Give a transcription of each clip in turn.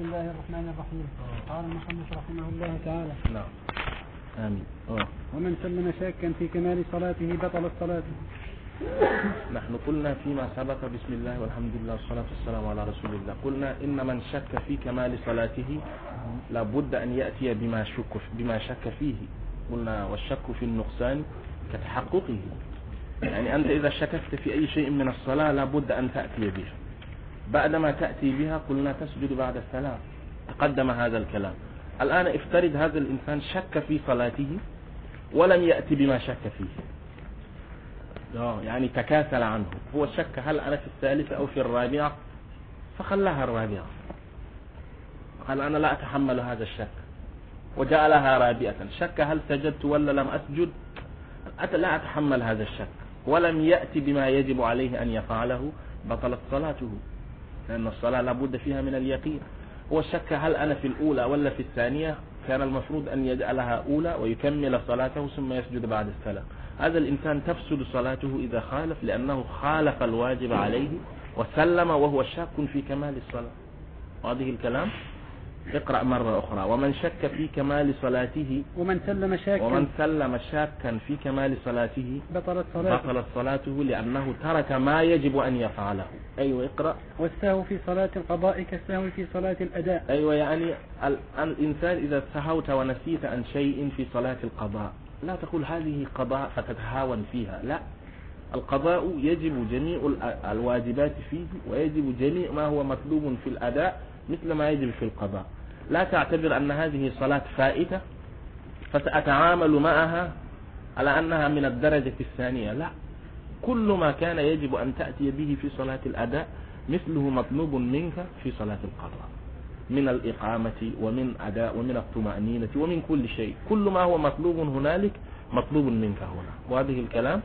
بسم الله الرحمن الرحيم. قال المصنف رحمه الله تعالى. نعم. آمين. أوه. ومن سلم شاكا في كمال صلاته بطلت صلاته نحن قلنا فيما سبق بسم الله والحمد لله والصلاة والسلام على رسول الله. قلنا إن من شك في كمال صلاته لابد أن يأتي بما شك بما شك فيه. قلنا والشك في النقصان كتحققه. يعني أنت إذا شككت في أي شيء من الصلاة لابد أن تأتي به. بعدما تأتي بها قلنا تسجد بعد السلام. تقدم هذا الكلام. الآن افترض هذا الإنسان شك في صلاته ولم يأتي بما شك فيه. يعني تكاسل عنه. هو شك هل أنا في الثالثة أو في الرابعة؟ فخلاها الرابعة. قال أنا لا أتحمل هذا الشك. وجعلها رابعة. شك هل سجدت ولا لم أسجد؟ لا أتحمل هذا الشك. ولم يأتي بما يجب عليه أن يفعله بطلت صلاته. لأن الصلاة لابد فيها من اليقين. هو شك هل أنا في الأولى ولا في الثانية؟ كان المفروض أن يجعلها أولى ويكمل صلاته ثم يسجد بعد السلام. هذا الإنسان تفسد صلاته إذا خالف لأنه خالف الواجب عليه وسلم وهو شاك في كمال الصلاة. هذه الكلام؟ اقرأ مرة أخرى. ومن شك في كمال صلاته ومن سلم شاكا ومن سلم شاكا في كمال صلاته بطلت صلاته. بطلت صلاته لأنه ترك ما يجب أن يفعله. أيوة اقرأ. والسهو في صلاة القضاء كالسهو في صلاة الأداء. أيوة يعني الإنسان إذا سهوت ونسيت عن شيء في صلاة القضاء لا تقول هذه قضاء فتتهاون فيها. لا القضاء يجب جميع الواجبات فيه ويجب جميع ما هو مطلوب في الأداء مثل ما يجب في القضاء. لا تعتبر أن هذه صلاة فائتة فسأتعامل معها على أنها من الدرجة الثانية. لا كل ما كان يجب أن تأتي به في صلاة الأداء مثله مطلوب منك في صلاة القضاء. من الإقامة ومن أداء ومن الطمأنينة ومن كل شيء. كل ما هو مطلوب هنالك مطلوب منك هنا. وهذه الكلام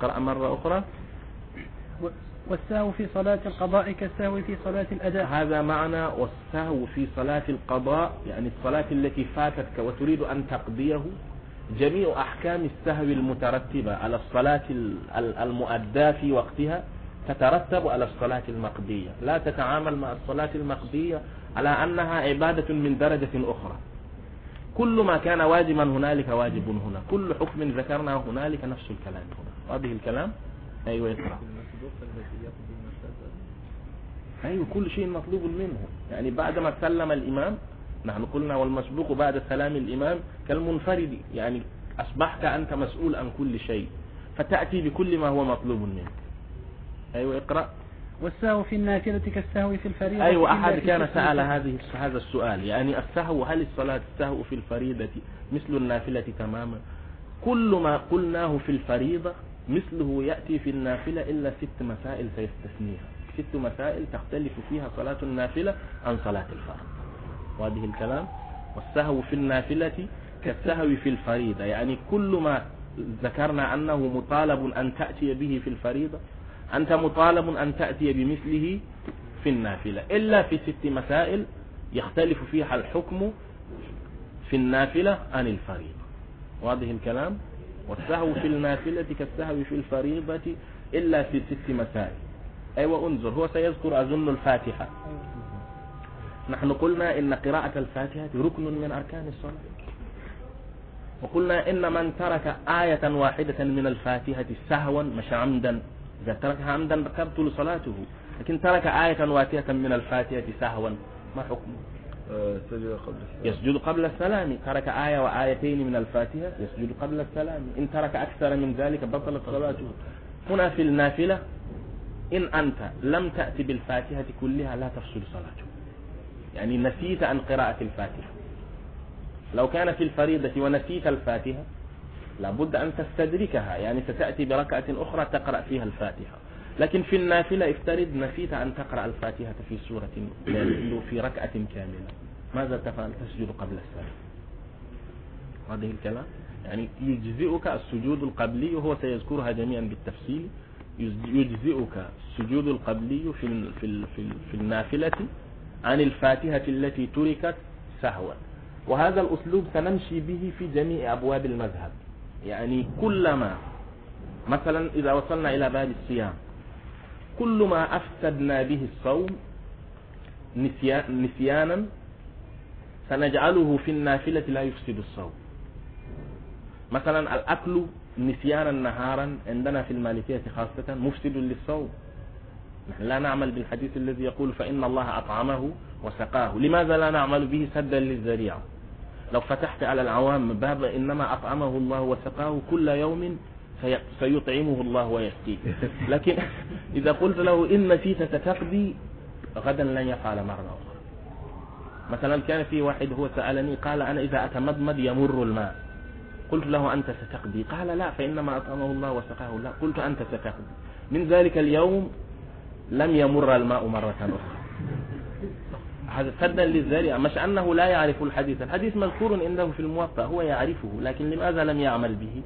قرأ مرة أخرى. والسهو في صلاة القضاء كالسهو في صلاة الأداء. هذا معنى والسهو في صلاة القضاء يعني الصلاة التي فاتتك وتريد أن تقضيه جميع أحكام السهو المترتبة على الصلاة المؤداة في وقتها تترتب على الصلاة المقضية. لا تتعامل مع الصلاة المقضية على أنها عبادة من درجة أخرى. كل ما كان واجبا هنالك واجب هنا. كل حكم ذكرناه هنالك نفس الكلام هنا. هذه الكلام؟ أيوة يقرأ أيوة كل شيء مطلوب منه. يعني بعدما سلم الإمام نحن قلنا والمسبوق بعد سلام الإمام كالمنفرد. يعني أصبحت أنت مسؤول عن كل شيء فتأتي بكل ما هو مطلوب منك. أيوة اقرأ. والسهو في النافلة كالسهو في الفريضة. أيوة أحد كان سأل هذه هذا السؤال. يعني السهو هل الصلاة السهو في الفريضة مثل النافلة تماما؟ كل ما قلناه في الفريضة مثله يأتي في النافلة إلا ست مسائل سيستثنيها ست مسائل تختلف فيها صلاة النافلة عن صلاة الفرض. وهذه الكلام والسهو في النافلة كالسهو في الفريضة. يعني كل ما ذكرنا أنه مطالب أن تأتي به في الفريضة أنت مطالب أن تأتي بمثله في النافلة. إلا في ست مسائل يختلف فيها الحكم في النافلة عن الفريضة. واضح الكلام والسهو في النافلة كالسهو في الفريضة إلا في ست مسائل. أيوة انظر هو سيذكر أظن الفاتحة. نحن قلنا إن قراءة الفاتحة ركن من أركان الصلاة. وقلنا إن من ترك آية واحدة من الفاتحة سهوا مش عمدا. إذا تركها عمدا تبطل صلاته لكن ترك آية واحدة من الفاتحة سهوا ما حكمه؟ يسجد قبل السلام. ترك آية وآيتين من الفاتحة يسجد قبل السلام. إن ترك أكثر من ذلك بطلت صلاته هنا في النافلة إن أنت لم تأتي بالفاتحة كلها لا تفسد صلاته. يعني نسيت عن قراءة الفاتحة. لو كان في الفريضة ونسيت الفاتحة لابد أن تستدركها. يعني ستأتي بركعة أخرى تقرأ فيها الفاتحة. لكن في النافلة افترض نسيت أن تقرأ الفاتحة في سورة في ركعة كاملة. ماذا تفعل؟ تسجد قبل السلام. هذه الكلام. يعني يجزئك السجود القبلي وهو سيذكرها جميعا بالتفصيل. يجزئك السجود القبلي في في في النافلة عن الفاتحة التي تركت سهوا. وهذا الأسلوب سنمشي به في جميع أبواب المذهب. يعني كلما مثلا إذا وصلنا إلى باب الصيام كل ما أفسدنا به الصوم نسيانا سنجعله في النافلة لا يفسد الصوم. مثلا الأكل نسيانا نهارا عندنا في المالكية خاصة مفسد للصوم. نحن لا نعمل بالحديث الذي يقول فإن الله أطعمه وسقاه. لماذا لا نعمل به سدا للذريعة؟ لو فتحت على العوام باب إنما أطعمه الله وسقاه كل يوم سيطعمه الله ويسقيه لكن إذا قلت له إن نسيت ستقضي غدا لن يفعل مرة أخرى. مثلا كان في واحد هو سألني قال أنا إذا أتمضمض يمر الماء. قلت له أنت ستقضي؟ قال لا فإنما أطعمه الله وسقاه. لا قلت أنت ستقضي. من ذلك اليوم لم يمر الماء مرة أخرى. هذا سدا للذريعة مش أنه لا يعرف الحديث. الحديث مذكور عنده في الموطأ هو يعرفه لكن لماذا لم يعمل به؟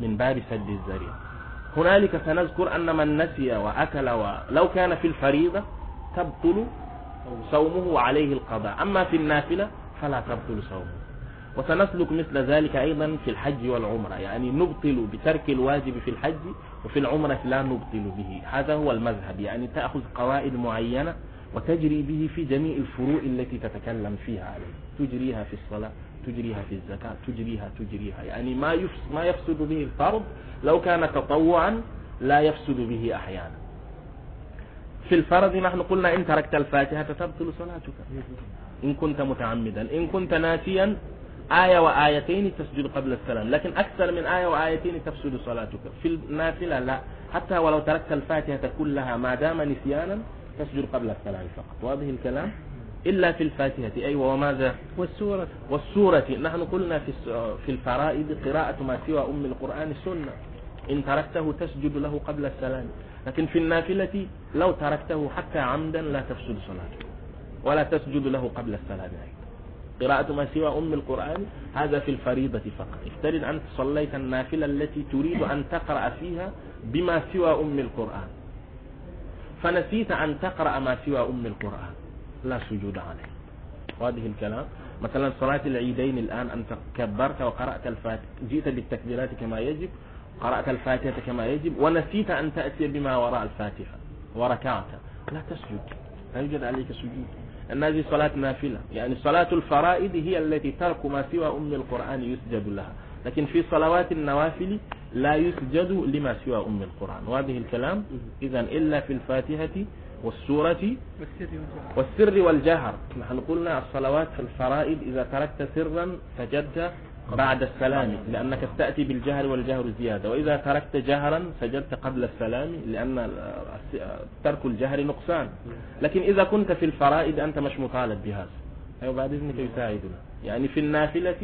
من باب سد الذريعة. هنالك سنذكر أن من نسي وأكل ولو كان في الفريضة تبطل صومه عليه القضاء. أما في النافلة فلا تبطل صومه. وسنسلك مثل ذلك أيضا في الحج والعمرة. يعني نبطل بترك الواجب في الحج وفي العمرة لا نبطل به. هذا هو المذهب. يعني تأخذ قواعد معينة وتجري به في جميع الفروع التي تتكلم فيها عليه. تجريها في الصلاة تجريها في الزكاة تجريها تجريها. يعني ما يفسد, ما يفسد به الفرض لو كان تطوعا لا يفسد به أحيانا. في الفرض نحن قلنا إن تركت الفاتحة تبطل صلاتك. إن كنت متعمدا إن كنت ناسيا آية وآيتين تسجد قبل السلام. لكن أكثر من آية وآيتين تفسد صلاتك. في النافلة لا. حتى ولو تركت الفاتحة كلها ما دام نسيانا تسجد قبل السلام فقط. واضح الكلام؟ إلا في الفاتحة. أيوة وماذا؟ والسورة. والسورة. نحن قلنا في في الفرائض قراءة ما سوى أم القرآن سنة إن تركته تسجد له قبل السلام. لكن في النافلة لو تركته حتى عمدا لا تفسد صلاته ولا تسجد له قبل السلام أيضا قراءة ما سوى أم القرآن هذا في الفريضة فقط. افترض أنت صليت النافلة التي تريد أن تقرأ فيها بما سوى أم القرآن. فنسيت أن تقرأ ما سوى أم القرآن. لا سجود عليه. وهذه الكلام؟ مثلا صلاة العيدين الآن أنت كبرت وقرأت الفاتحة جئت بالتكبيرات كما يجب قرأت الفاتحة كما يجب ونسيت أن تأتي بما وراء الفاتحة وركعت. لا تسجد لا يوجد عليك سجود. هذه صلاة نافلة يعني صلاة الفرائض هي التي ترك ما سوى أم القرآن يسجد لها. لكن في صلوات النوافل لا يسجد لما سوى أم القرآن. وهذه الكلام إذا إلا في الفاتحة والسورة والسر والجهر. نحن قلنا الصلوات في الفرائض إذا تركت سرا سجدت بعد السلام لأنك تأتي بالجهر والجهر زيادة. وإذا تركت جهرا سجدت قبل السلام لأن ترك الجهر نقصان. لكن إذا كنت في الفرائض أنت مش مطالب بهذا. أيوة بعد إذنك يساعدنا. يعني في النافلة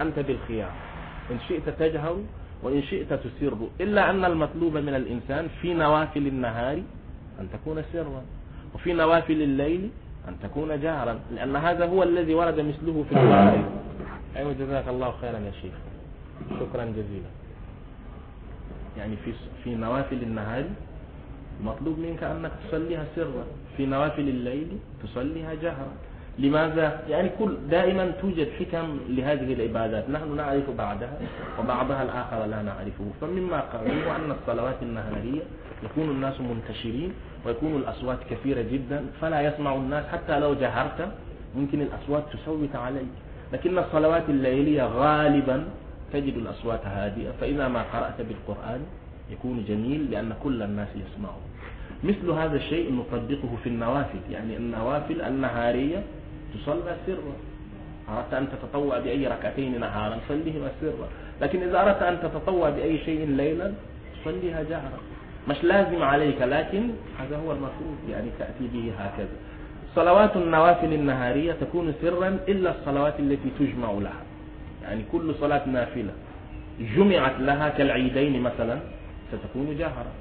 أنت بالخيار. إن شئت تجهر وإن شئت تسر. إلا أن المطلوب من الإنسان في نوافل النهار أن تكون سرا. وفي نوافل الليل أن تكون جهرا لأن هذا هو الذي ورد مثله في الفرائض أيوة جزاك الله خيرا يا شيخ. شكرا جزيلا. يعني في في نوافل النهار مطلوب منك أنك تصليها سرا في نوافل الليل تصليها جهرا. لماذا؟ يعني كل دائما توجد حكم لهذه العبادات. نحن نعرف بعدها وبعضها الآخر لا نعرفه. فمما قالوا أن الصلوات النهارية يكون الناس منتشرين ويكون الأصوات كثيرة جدا فلا يسمع الناس حتى لو جهرت ممكن الأصوات تسوت عليك. لكن الصلوات الليلية غالبا تجد الأصوات هادئة. فإذا ما قرأت بالقرآن يكون جميل لأن كل الناس يسمعون. مثل هذا الشيء نطبقه في النوافل. يعني النوافل النهارية تصلى سرا أردت أن تتطوع بأي ركعتين نهارا صليهما سرا لكن إذا أردت أن تتطوع بأي شيء ليلا صليها جهرا. مش لازم عليك لكن هذا هو المفروض يعني تأتي به هكذا. صلوات النوافل النهارية تكون سرا إلا الصلوات التي تجمع لها. يعني كل صلاة نافلة جمعت لها كالعيدين مثلا ستكون جهرا.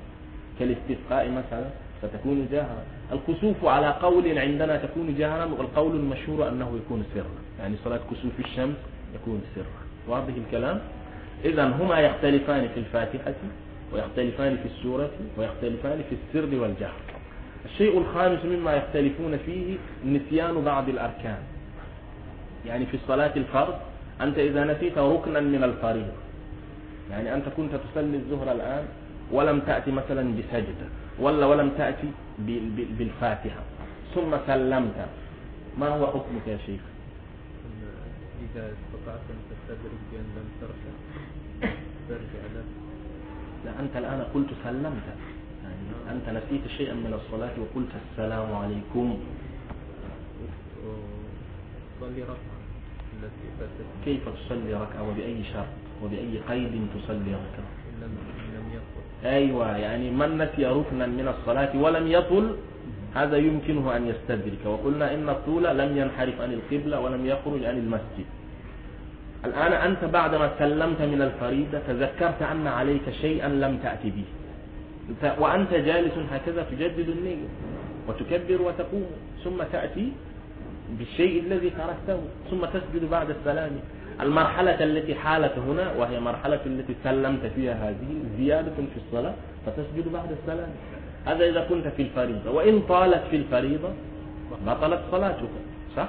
كالاستسقاء مثلا. ستكون جهرا الكسوف على قول عندنا تكون جهرا والقول المشهور أنه يكون سرا. يعني صلاة كسوف الشمس يكون سرا. واضح الكلام؟ إذا هما يختلفان في الفاتحة ويختلفان في السورة ويختلفان في السر والجهر. الشيء الخامس مما يختلفون فيه نسيان بعض الأركان. يعني في الصلاة الفرض أنت إذا نسيت ركنا من الفريضة. يعني أنت كنت تصلي الظهر الآن ولم تأتي مثلا بسجدة. ولا ولم تأتي بالفاتحة. ثم سلمت. ما هو حكمك يا شيخ؟ إذا استطعت أن تستدرك بأن لم ترجع ترجع له. لا أنت الآن قلت سلمت. يعني أنت نسيت شيئا من الصلاة وقلت السلام عليكم. صلي ركعة التي فاتت كيف تصلي ركعة؟ وبأي شرط؟ وبأي قيد تصلي ركعة إن لم إن لم يطل أيوة يعني من نسي ركنا من الصلاة ولم يطل هذا يمكنه أن يستدرك. وقلنا إن الطول لم ينحرف عن القبلة ولم يخرج عن المسجد. الآن أنت بعدما سلمت من الفريضة تذكرت أن عليك شيئا لم تأتي به. وأنت جالس هكذا تجدد النية وتكبر وتقوم ثم تأتي بالشيء الذي تركته ثم تسجد بعد السلام. المرحلة التي حالت هنا وهي مرحلة التي سلمت فيها هذه زيادة في الصلاة فتسجد بعد السلام. هذا إذا كنت في الفريضة. وإن طالت في الفريضة بطلت صلاتك. صح؟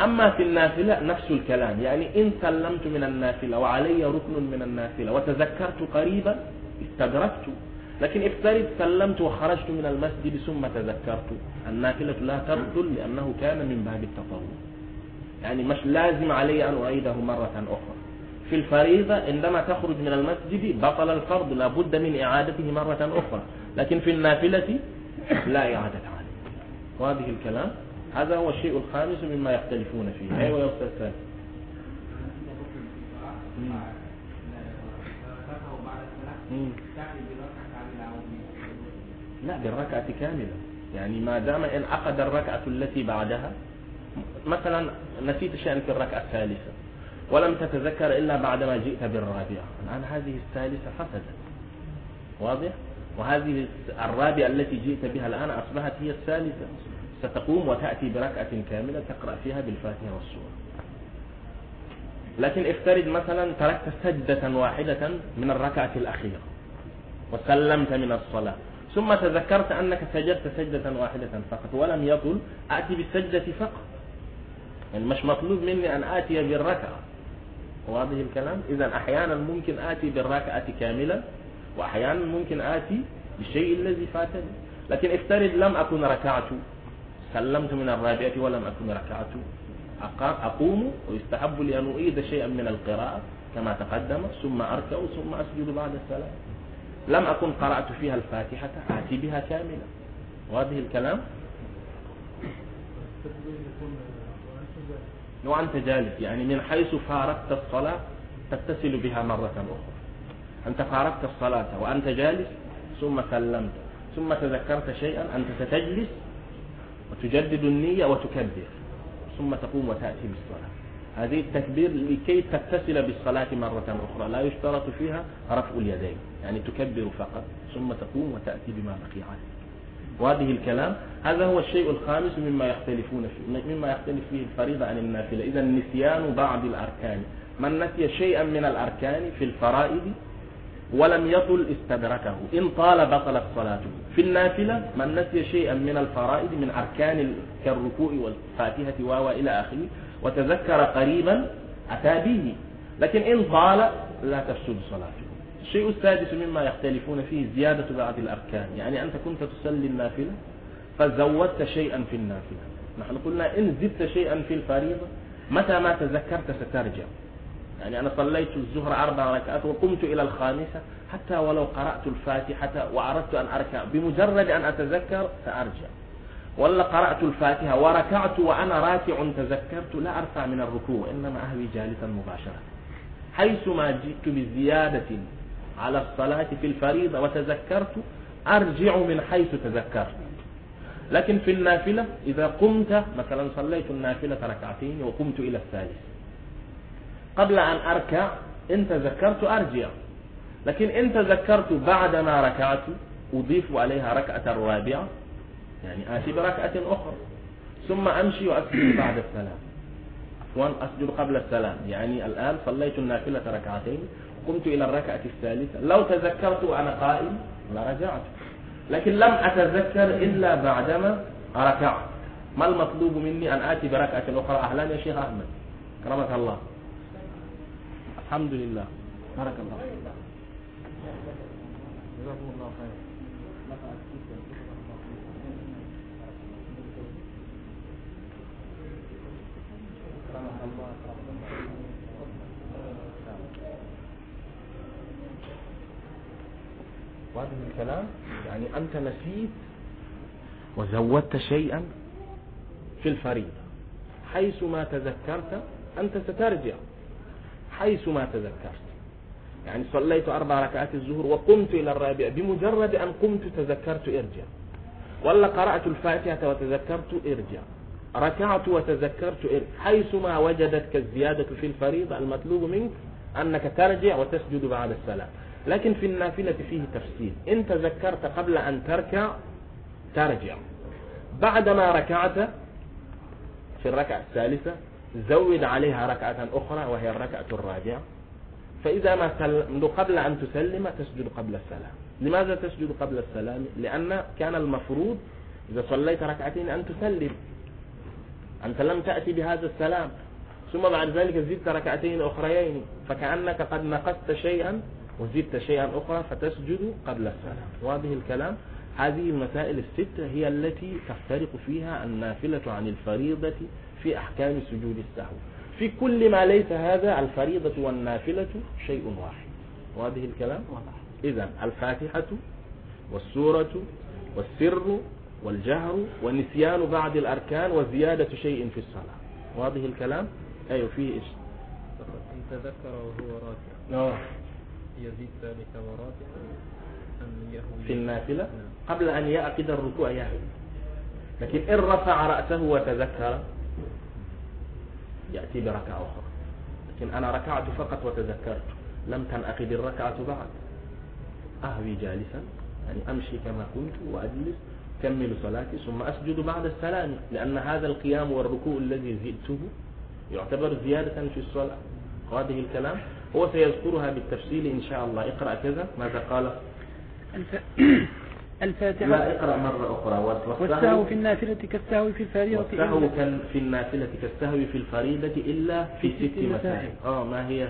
أما في النافلة نفس الكلام. يعني إن سلمت من النافلة وعلي ركن من النافلة وتذكرت قريبا استدركت. لكن افترض سلمت وخرجت من المسجد ثم تذكرت. النافلة لا تبطل لأنه كان من باب التطوع. يعني مش لازم علي أن أعيده مرة أخرى. في الفريضة عندما تخرج من المسجد بطل الفرض لابد من إعادته مرة أخرى. لكن في النافلة لا إعادة عليه. وهذه الكلام هذا هو الشيء الخامس مما يختلفون فيه. أيوة يا أستاذ سامي. لا بالركعة كاملة. يعني ما دام إن عقد الركعة التي بعدها مثلا نسيت شيئا في الركعة الثالثة ولم تتذكر إلا بعدما جئت بالرابعة. الآن هذه الثالثة فسدت. واضح؟ وهذه الرابعة التي جئت بها الآن أصبحت هي الثالثة. ستقوم وتأتي بركعة كاملة تقرأ فيها بالفاتحة والسورة. لكن افترض مثلا تركت سجدة واحدة من الركعة الأخيرة وسلمت من الصلاة ثم تذكرت أنك سجدت سجدة واحدة فقط ولم يطل أتي بالسجدة فقط. يعني مش مطلوب مني أن آتي بالركعة. واضح الكلام؟ إذا أحيانا ممكن آتي بالركعة كاملا وأحيانا ممكن آتي بالشيء الذي فاتني. لكن افترض لم أكن ركعت سلمت من الرابعة ولم أكن ركعت أقوم ويستحب لي أن أعيد شيئا من القراءة كما تقدم ثم أركع ثم أسجد بعد السلام. لم أكن قرأت فيها الفاتحة آتي بها كاملة. واضح الكلام؟ وأنت جالس يعني من حيث فارقت الصلاة تتصل بها مرة أخرى. أنت فارقت الصلاة وأنت جالس ثم سلمت ثم تذكرت شيئا أنت ستجلس وتجدد النية وتكبر ثم تقوم وتأتي بالصلاة. هذه التكبير لكي تتصل بالصلاة مرة أخرى. لا يشترط فيها رفع اليدين يعني تكبر فقط ثم تقوم وتأتي بما بقي عليك. وهذه الكلام هذا هو الشيء الخامس مما يختلفون فيه مما يختلف فيه الفريضة عن النافلة. إذا نسيان بعض الأركان. من نسي شيئا من الأركان في الفرائض ولم يطل استدركه. إن طال بطلت صلاته. في النافلة من نسي شيئا من الفرائض من أركان ال- كالركوع والفاتحة واو إلى آخره وتذكر قريبا أتى به. لكن إن طال لا تفسد صلاته. الشيء السادس مما يختلفون فيه زيادة بعض الأركان يعني أنت كنت تصلي النافلة فزودت شيئا في النافلة. نحن قلنا إن زدت شيئا في الفريضة متى ما تذكرت سترجع. يعني أنا صليت الظهر أربع ركعات وقمت إلى الخامسة حتى ولو قرأت الفاتحة وأردت أن أركع بمجرد أن أتذكر سأرجع. ولا قرأت الفاتحة وركعت وأنا راكع تذكرت لا أرفع من الركوع إنما أهوي جالسا مباشرة. حيثما جئت بزيادة على الصلاة في الفريضة وتذكرت أرجع من حيث تذكرت. لكن في النافلة إذا قمت مثلا صليت النافلة ركعتين وقمت إلى الثالث. قبل أن أركع إن تذكرت أرجع. لكن إن تذكرت بعدما ركعت أضيف عليها ركعة رابعة يعني آتي بركعة أخرى. ثم أمشي وأسجد بعد السلام. عفوا أسجد قبل السلام. يعني الآن صليت النافلة ركعتين قمت إلى الركعة الثالثة. لو تذكرت وأنا قائم لرجعت لكن لم أتذكر إلا بعدما ركعت. ما المطلوب مني أن آتي بركعة أخرى؟ أهلا يا شيخ أحمد. كرمك الله. الحمد لله. بارك الله جزاكم الله خير واضح الكلام يعني أنت نسيت وزودت شيئا في الفريضة. حيث ما تذكرت أنت سترجع. حيث ما تذكرت. يعني صليت أربع ركعات الظهر وقمت إلى الرابع بمجرد أن قمت تذكرت ارجع. ولا قرأت الفاتحة وتذكرت ارجع. ركعت وتذكرت ارجع. حيث ما وجدتك الزيادة في الفريضة المطلوب منك أنك ترجع وتسجد بعد السلام لكن في النافلة فيه تفصيل. إن تذكرت قبل أن تركع ترجع. بعدما ركعت في الركعة الثالثة زود عليها ركعة أخرى وهي الركعة الرابعة. فإذا ما سلم قبل أن تسلم تسجد قبل السلام. لماذا تسجد قبل السلام؟ لأن كان المفروض إذا صليت ركعتين أن تسلم. أنت لم تأتي بهذا السلام. ثم بعد ذلك زدت ركعتين أخريين فكأنك قد نقصت شيئا وزدت شيئا أخرى فتسجد قبل السلام واضح الكلام. هذه المسائل الستة هي التي تفترق فيها النافلة عن الفريضة في أحكام سجود السهو. في كل ما ليس هذا الفريضة والنافلة شيء واحد. واضح الكلام؟ إذا الفاتحة والسورة والسر والجهر ونسيان بعض الأركان وزيادة شيء في الصلاة. واضح الكلام؟ أيوة فيه إيش؟ تذكر وهو راكع. آه. يزيد ذلك يهوي في النافلة نعم. قبل أن يعقد الركوع يهوي لكن إن رفع رأسه وتذكر يأتي بركعة أخرى. لكن أنا ركعت فقط وتذكرت لم تنعقد الركعة بعد. أهوي جالسا يعني أمشي كما كنت وأجلس كمل صلاتي ثم أسجد بعد السلام. لأن هذا القيام والركوع الذي زدته يعتبر زيادة في الصلاة. هذه الكلام؟ هو سيذكرها بالتفصيل إن شاء الله. اقرأ كذا. ماذا قال؟ الف... لا الفاتحة اقرأ مرة أخرى. والسهو؟ في النافلة كالسهو في الفريضة. والسهو كان في النافلة كالسهو في الفريضة إلا في في ست مسائل مسائل. آه ما هي؟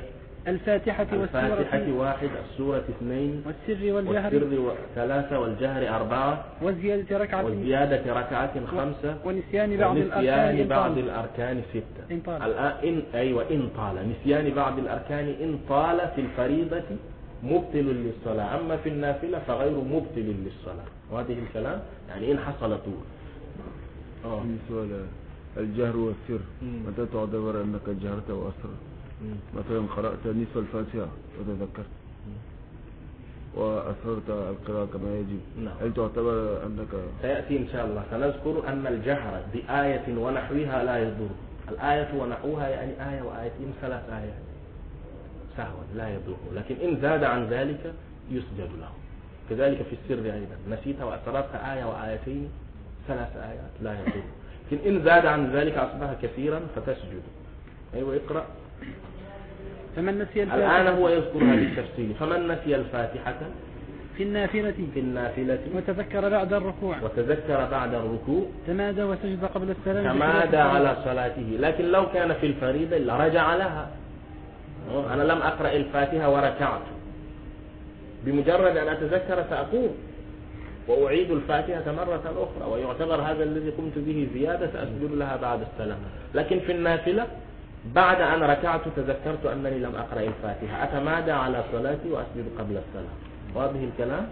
الفاتحة الفاتحة والسورة واحد السورة اثنين. والسر والجهر. والسر و- ثلاثة والجهر أربعة. وزيادة ركعة. وزيادة ركعة خمسة. ونسيان بعض الأركان ونسيان إن بعض. الأركان ستة. إن طال. الآن إن أيوة إن طال. نسيان بعض الأركان إن طال في الفريضة مبطل للصلاة. أما في النافلة فغير مبطل للصلاة. وهذه الكلام؟ يعني إن حصل طول. آه. في سؤال الجهر والسر. متى تعتبر أنك جهرت وأسرت. مثلا قرأت نصف الفاتحة وتذكرت. وأسررت القراءة كما يجب. نعم. هل تعتبر أنك سيأتي إن شاء الله. سنذكر أن الجهر بآية ونحوها لا يضر. الآية ونحوها يعني آية وآيتين ثلاث آيات. سهوا لا يضر. لكن إن زاد عن ذلك يسجد له. كذلك في السر أيضا. نسيت وأسررت آية وآيتين ثلاث آيات لا يضر. لكن إن زاد عن ذلك أصبح كثيرا فتسجد. أيوة اقرأ. فمن نسي الآن الفاتحة هو يذكرها بالتفصيل فمن نسي الفاتحة؟ في النافلة. في النافلة. وتذكر بعد الركوع. وتذكر بعد الركوع. تمادى وسجد قبل السلام. تمادى على صلاته. لكن لو كان في الفريضة لرجع لها. أنا لم أقرأ الفاتحة وركعت. بمجرد أن أتذكر سأقوم وأعيد الفاتحة مرة أخرى. ويعتبر هذا الذي قمت به زيادة. سأسجد لها بعد السلام. لكن في النافلة بعد أن ركعت تذكرت أنني لم أقرأ الفاتحة. أتمادى على صلاتي وأسجد قبل السلام واضح الكلام؟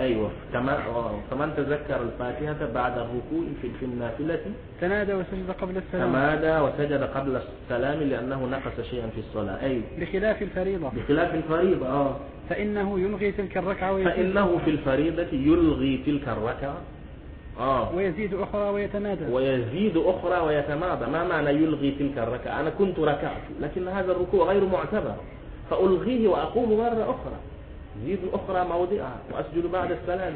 أيوة. آه. فمن تذكر الفاتحة بعد الركوع في النافلة تمادى وسجد قبل السلام. تمادى وسجد قبل السلام لأنه نقص شيئا في الصلاة. أي. بخلاف الفريضة. بخلاف الفريضة آه. فإنه يلغي تلك الركعة فإنه في الفريضة يلغي تلك الركعة. آه. ويزيد أخرى ويتمادى ويزيد أخرى ويتمادى. ما معنى يلغي تلك الركعة؟ أنا كنت ركعت لكن هذا الركوع غير معتبر. فألغيه وأقوم مرة أخرى. زيد أخرى موضعها. وأسجد بعد السلام.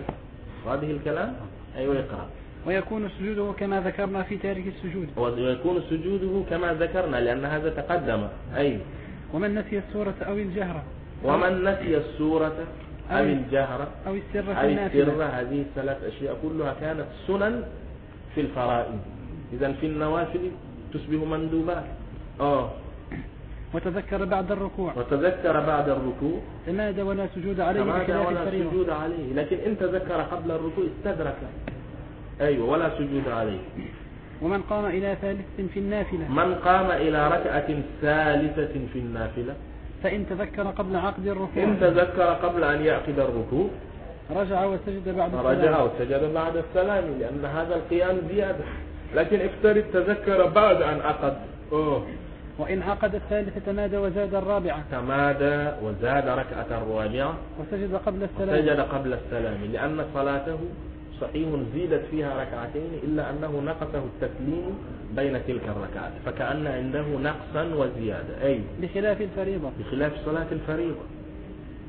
هذه الكلام؟ أيوة اقرأ. ويكون سجوده كما ذكرنا في تارك السجود. ويكون سجوده كما ذكرنا لأن هذا تقدم. أي. ومن نسي السورة أو الجهر؟ ومن نسي السورة؟ أو الجهر. أو السر أو السر هذه الثلاث أشياء كلها كانت سنن في الفرائض. إذا في النوافل تشبه مندوبات. آه. وتذكر بعد الركوع. وتذكر بعد الركوع. تمادى ولا سجود عليه تمادى ولا الفريضة؟ سجود عليه؟ لكن إن تذكر قبل الركوع استدرك. أيوة ولا سجود عليه. ومن قام إلى ثالث في النافلة. من قام إلى ركعة ثالثة في النافلة. فإن تذكر قبل عقد الركوع. إن تذكر قبل أن يعقد الركوع. رجع وسجد بعد رجع السلام وسجد بعد السلام لأن هذا القيام زيادة. لكن افترض تذكر بعد أن عقد. أوه. وإن عقد الثالثة تمادى وزاد الرابعة. تمادى وزاد ركعة الرابعة. وسجد قبل السلام. سجد قبل السلام لأن صلاته صحيح زيدت فيها ركعتين إلا أنه نقصه التسليم بين تلك الركعات فكأن عنده نقصا وزيادة. أي؟ بخلاف الفريضة. بخلاف صلاة الفريضة.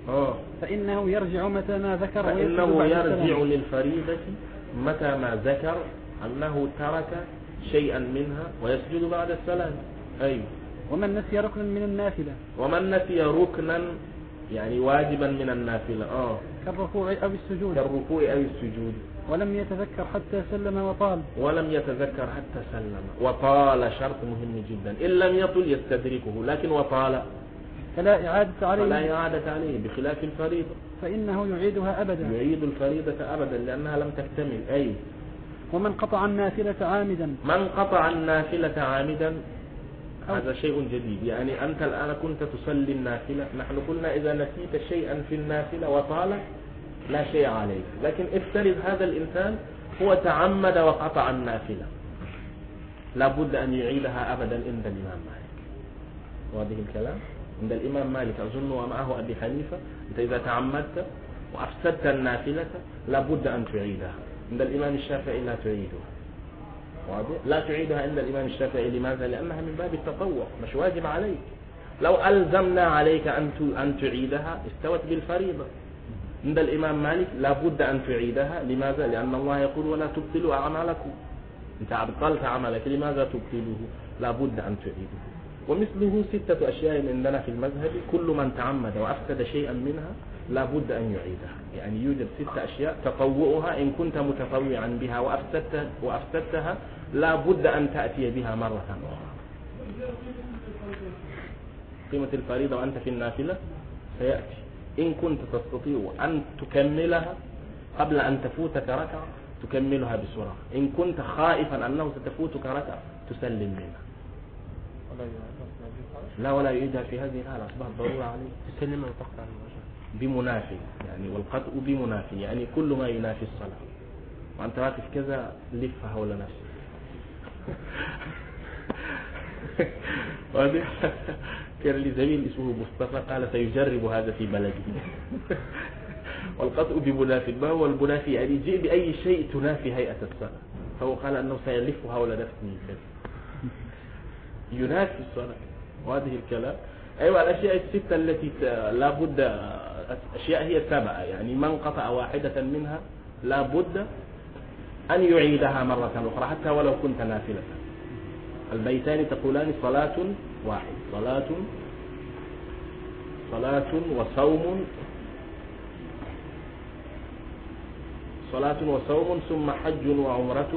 آه فإنه يرجع متى ما ذكر فإنه يرجع للفريضة متى ما ذكر أنه ترك شيئا منها ويسجد بعد السلام. أيوه ومن نسي ركنا من النافلة. ومن نسي ركنا يعني واجبا من النافلة. آه كالركوع أو السجود. كالركوع أو السجود. ولم يتذكر حتى سلم وطال. ولم يتذكر حتى سلم. وطال شرط مهم جدا. إن لم يطل يستدركه لكن وطال. فلا إعادة فلا عليه إعادة عليه بخلاف الفريضة. فإنه يعيدها أبدا. يعيد الفريضة أبدا لأنها لم تكتمل. أي. ومن قطع النافلة عامدا. من قطع النافلة عامدا. هذا شيء جديد. يعني أنت الآن كنت تصلي النافلة. نحن قلنا إذا نسيت شيئا في النافلة وطال لا شيء عليك لكن افترض هذا الإنسان هو تعمد وقطع النافلة. لابد أن يعيدها أبدا عند الإمام مالك. واضح الكلام؟ عند الإمام مالك. أظن ومعه أبي حنيفة. أنت إذا تعمدت وأفسدت النافلة لابد أن تعيدها. عند الإمام الشافعي لا تعيدها. لا تعيدها عند الإمام الشافعي. لماذا؟ لأنها من باب التطوع مش واجب عليك. لو ألزمنا عليك أن أن تعيدها استوت بالفريضة. عند الإمام مالك لابد أن تعيدها. لماذا؟ لأن الله يقول ولا تبطلوا أعمالكم. أنت أبطلت عملك لماذا تبطله لابد أن تعيده. ومثله ستة أشياء عندنا في المذهب. كل من تعمد وأفسد شيئا منها لابد أن يعيدها. يعني يوجد ستة أشياء تطوعها. إن كنت متطوعا بها وأفسدت وأفسدتها لابد أن تأتي بها مرة أخرى. قيمة الفريضة وأنت في النافلة؟ سيأتي. إن كنت تستطيع أن تكملها قبل أن تفوتك ركعة تكملها بسرعة. إن كنت خائفا أنه ستفوتك ركعة تسلم منها. لا ولا يعيدها في هذه الحالة. أصبحت ضرورة عليه تسلم وتقطع المباشرة. بمنافي يعني والقطع بمنافي يعني كل ما ينافي الصلاة. وأنت واقف كذا لف حول نفسك. واضح؟ كان لي زميل اسمه مصطفى قال سيجرب هذا في بلده والقطع بمنافي ما هو المنافي يعني جئ بأي شيء تنافي هيئة الصلاة. فهو قال أنه سيلف حول نفسه كذا ينافي الصلاة. وهذه الكلام. أيوة الأشياء الستة التي ت- لا بد أشياء هي سبعة. يعني من قطع واحدة منها لا بد أن يعيدها مرة أخرى حتى ولو كنت نافلة. البيتان تقولان صلاة واحد. صلاة صلاة وصوم صلاة وصوم ثم حج وعمرة.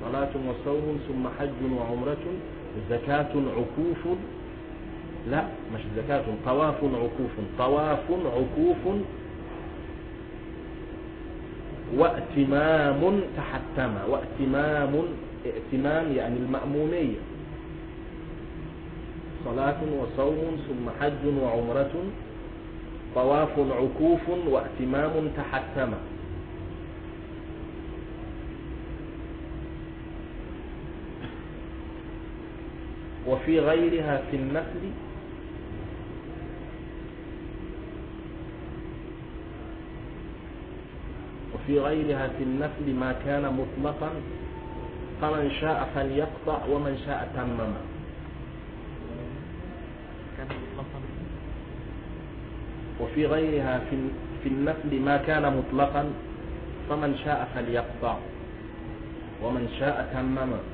صلاة وصوم ثم حج وعمرة. زكاة عكوف. لا مش زكاة طواف عكوف طواف عكوف واتمام تحتم واتمام ائتمام يعني المأمومية. صلاة وصوم ثم حج وعمرة. طواف عكوف واتمام تحتم وفي غيرها في النفل وفي غيرها في النفل ما كان مطلقا فمن شاء فليقطع ومن شاء تمم. وفي غيرها في في النفل ما كان مطلقا فمن شاء فليقطع ومن شاء تمم.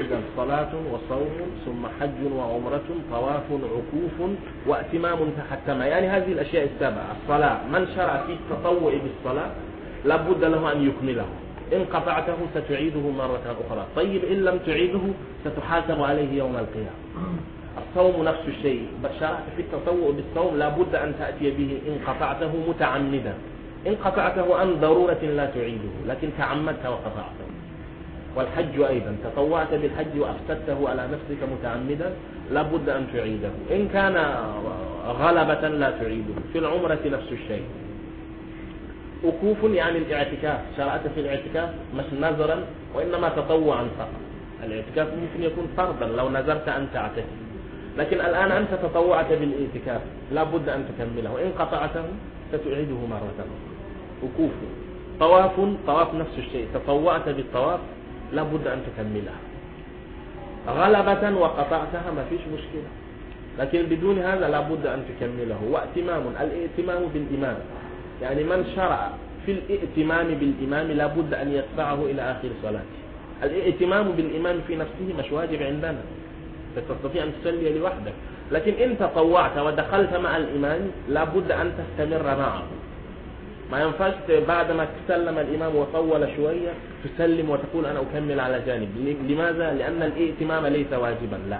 إذا صلاة وصوم ثم حج وعمرة طواف عكوف واتمام تحتم يعني هذه الأشياء السبعة. الصلاة من شرع في التطوع بالصلاة لابد له أن يكمله. إن قطعته ستعيده مرة أخرى. طيب إن لم تعيده ستحاسب عليه يوم القيامة. الصوم نفس الشيء. شرعت في التطوع بالصوم لابد أن تأتي به إن قطعته متعمدا. إن قطعته عن ضرورة لا تعيده لكن تعمدت وقطعته. والحج أيضا. تطوعت بالحج وأفسدته على نفسك متعمدا لابد أن تعيده. إن كان غلبة لا تعيده. في العمرة نفس الشيء. وقوف يعني الاعتكاف. شرعت في الاعتكاف مش نظرا وإنما تطوعا فقط. الاعتكاف ممكن يكون فرضا لو نذرت أن تعتكف. لكن الآن أنت تطوعت بالاعتكاف. لا بد أن تكمله. وإن قطعته ستعيده مرة أخرى. وقوف طواف طواف نفس الشيء. تطوعت بالطواف لا بد أن تكملها. غلبة وقطعتها ما فيش مشكلة. لكن بدون هذا لا بد أن تكمله. واتمام الائتمام بالإمام. يعني من شرع في الائتمام بالإمام لا بد أن يدفعه إلى آخر صلاته الائتمام بالإمام في نفسه مش واجب عندنا. تستطيع أن تصلي لوحدك. لكن إن تطوعت ودخلت مع الإمام لا بد أن تستمر معه. ما ينفعش بعد ما تسلم الإمام وطول شوية تسلم وتقول أنا أكمل على جانب. لماذا؟ لأن الائتمام ليس واجبا. لا.